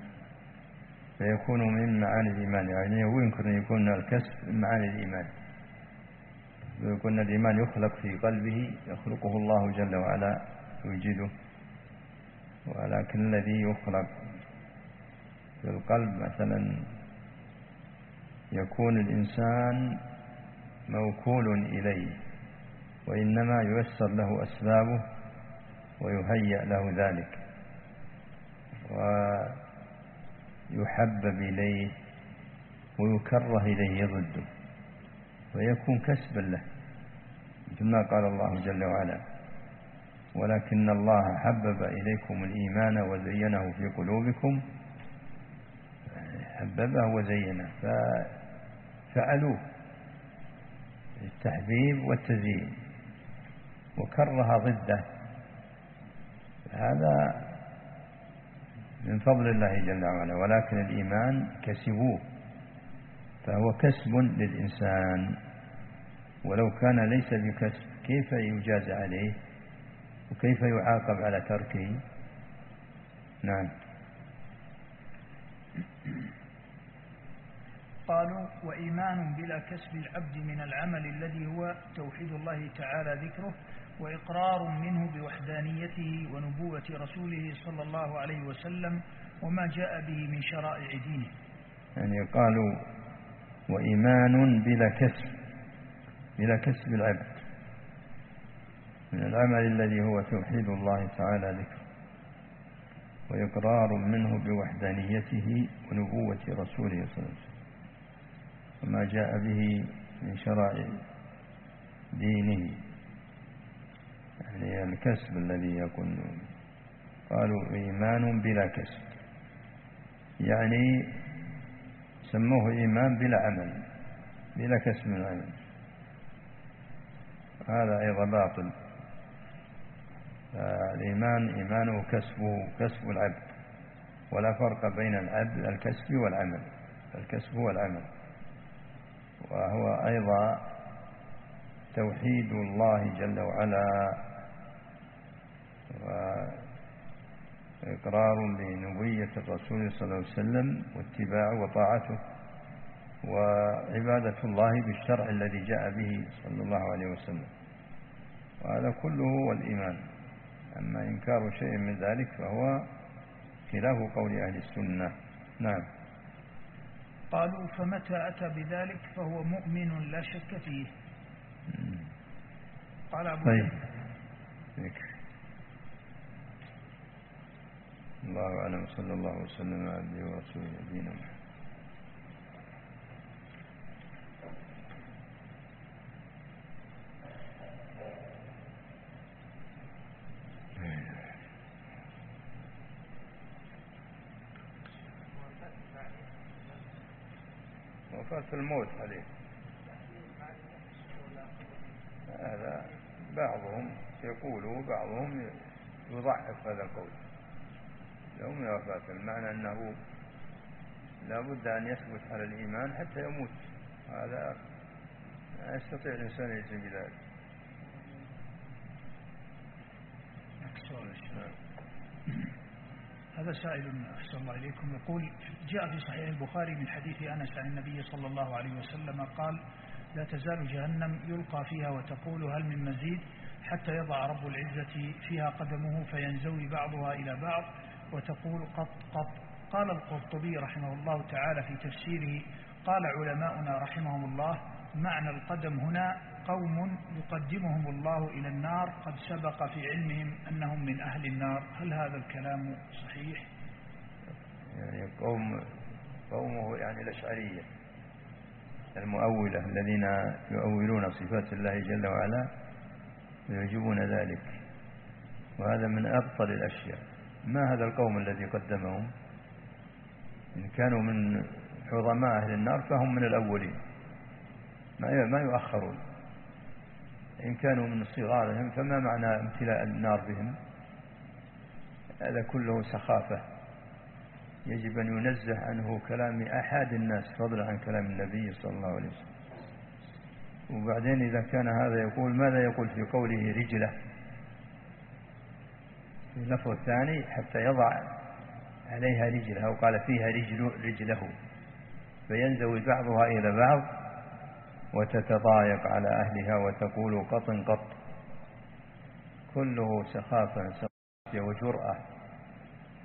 فيكون من معاني الإيمان. يعني ينكر أن يكون الكسب من معاني الإيمان. ويكون الإيمان يخلق في قلبه يخلقه الله جل وعلا يوجده. ولكن الذي يخلق في القلب مثلا يكون الإنسان موكول إليه وإنما ييسر له أسبابه ويهيأ له ذلك. ويحبب إليه ويكره إليه ضده ويكون كسبا له. كما قال الله جل وعلا ولكن الله حبب إليكم الإيمان وزينه في قلوبكم. حببه وزينه ففعلوه التحبيب والتزيين وكره ضده. هذا من فضل الله جل وعلا ولكن الإيمان كسبوه فهو كسب للإنسان. ولو كان ليس بكسب كيف يجاز عليه؟ وكيف يعاقب على تركه؟ نعم. قالوا وإيمان بلا كسب العبد من العمل الذي هو توحيد الله تعالى ذكره وإقرار منه بوحدانيته ونبوة رسوله صلى الله عليه وسلم وما جاء به من شرائع دينه. يعني قالوا وإيمان بلا كسب بلا كسب العبد من العمل الذي هو توحيد الله تعالى ذكره وإقرار منه بوحدانيته ونبوة رسوله صلى الله عليه وسلم. وما جاء به من شرائع دينه. يعني الكسب الذي يكون. قالوا إيمان بلا كسب. يعني سموه إيمان بلا عمل بلا كسب من العمل. هذا أيضا باطل. الإيمان إيمانه كسبه كسب العبد. ولا فرق بين العبد الكسب والعمل. الكسب والعمل. وهو أيضا توحيد الله جل وعلا. وإقرار بنبوية الرسول صلى الله عليه وسلم واتباعه وطاعته. وعبادة الله بالشرع الذي جاء به صلى الله عليه وسلم. وهذا كله هو الإيمان. أما إنكار شيء من ذلك فهو خلاف قول أهل السنة. نعم. قالوا فمتى أتى بذلك فهو مؤمن لا شك فيه. قال أبو طيب. الله أعلم. صلى الله وسلم على عبده ورسوله نبينا محمد. وفاة الموت عليه. هذا بعضهم يقول وبعضهم يضعف هذا القول. يوم وفاة المعنى أنه لا بد أن يثبت على الإيمان حتى يموت. هذا لا يستطيع الإنسان يجزم بذلك. هذا سائل أحسن الله إليكم. يقول جاء في صحيح البخاري من حديث أنس عن النبي صلى الله عليه وسلم قال لا تزال جهنم يلقى فيها وتقول هل من مزيد حتى يضع رب العزة فيها قدمه فينزوي بعضها إلى بعض وتقول قط قط. قال القرطبي رحمه الله تعالى في تفسيره قال علماؤنا رحمهم الله معنى القدم هنا قوم يقدمهم الله إلى النار قد سبق في علمهم أنهم من أهل النار. هل هذا الكلام صحيح؟ يعني قوم قومه يعني الأشعرية. المؤولة الذين يؤولون صفات الله جل وعلا ويجبون ذلك. وهذا من أبطل الأشياء. ما هذا القوم الذي قدمهم؟ إن كانوا من عظماء أهل النار فهم من الأولين. ما يؤخرون. إن كانوا من صغارهم فما معنى امتلاء النار بهم؟ هذا كله سخافة. يجب أن ينزه عنه كلام أحد الناس فضلا عن كلام النبي صلى الله عليه وسلم. وبعدين إذا كان هذا يقول ماذا يقول في قوله رجلة؟ في اللفظ الثاني حتى يضع عليها رجلة أو قال فيها رجل رجله. فينزوي بعضها إلى بعض وتتضايق على أهلها وتقول قط قط. كله سخافة وجرأة.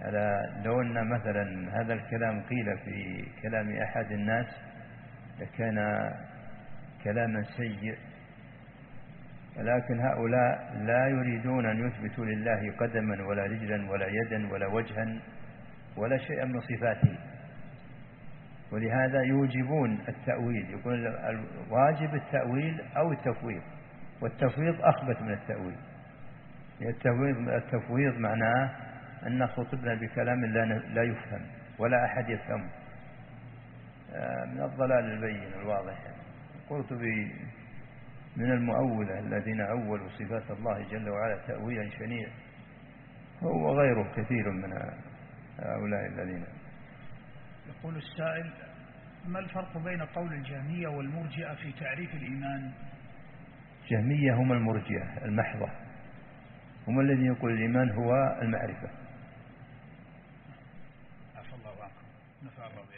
على لو أن مثلا هذا الكلام قيل في كلام أحد الناس لكان كلاما سيء ولكن هؤلاء لا يريدون أن يثبتوا لله قدما ولا رجلا ولا يدا ولا وجها ولا شيئا من صفاته. ولهذا يوجبون التأويل يقول الواجب التأويل أو التفويض والتفويض أخبث من التأويل. التفويض, التفويض معناه أن خطبنا بكلام لا يفهم ولا أحد يفهم آه، من الضلال البين الواضح. قلت من المؤولة الذين أولوا صفات الله جل وعلا تأويلا شنيع هو غيره كثير من هؤلاء الذين. يقول السائل ما الفرق بين قول الجهمية والمرجئة في تعريف الإيمان؟ جهمية هم المرجئة المحضة. هم الذين يقول الإيمان هو المعرفة عفى الله عنكم نفع الله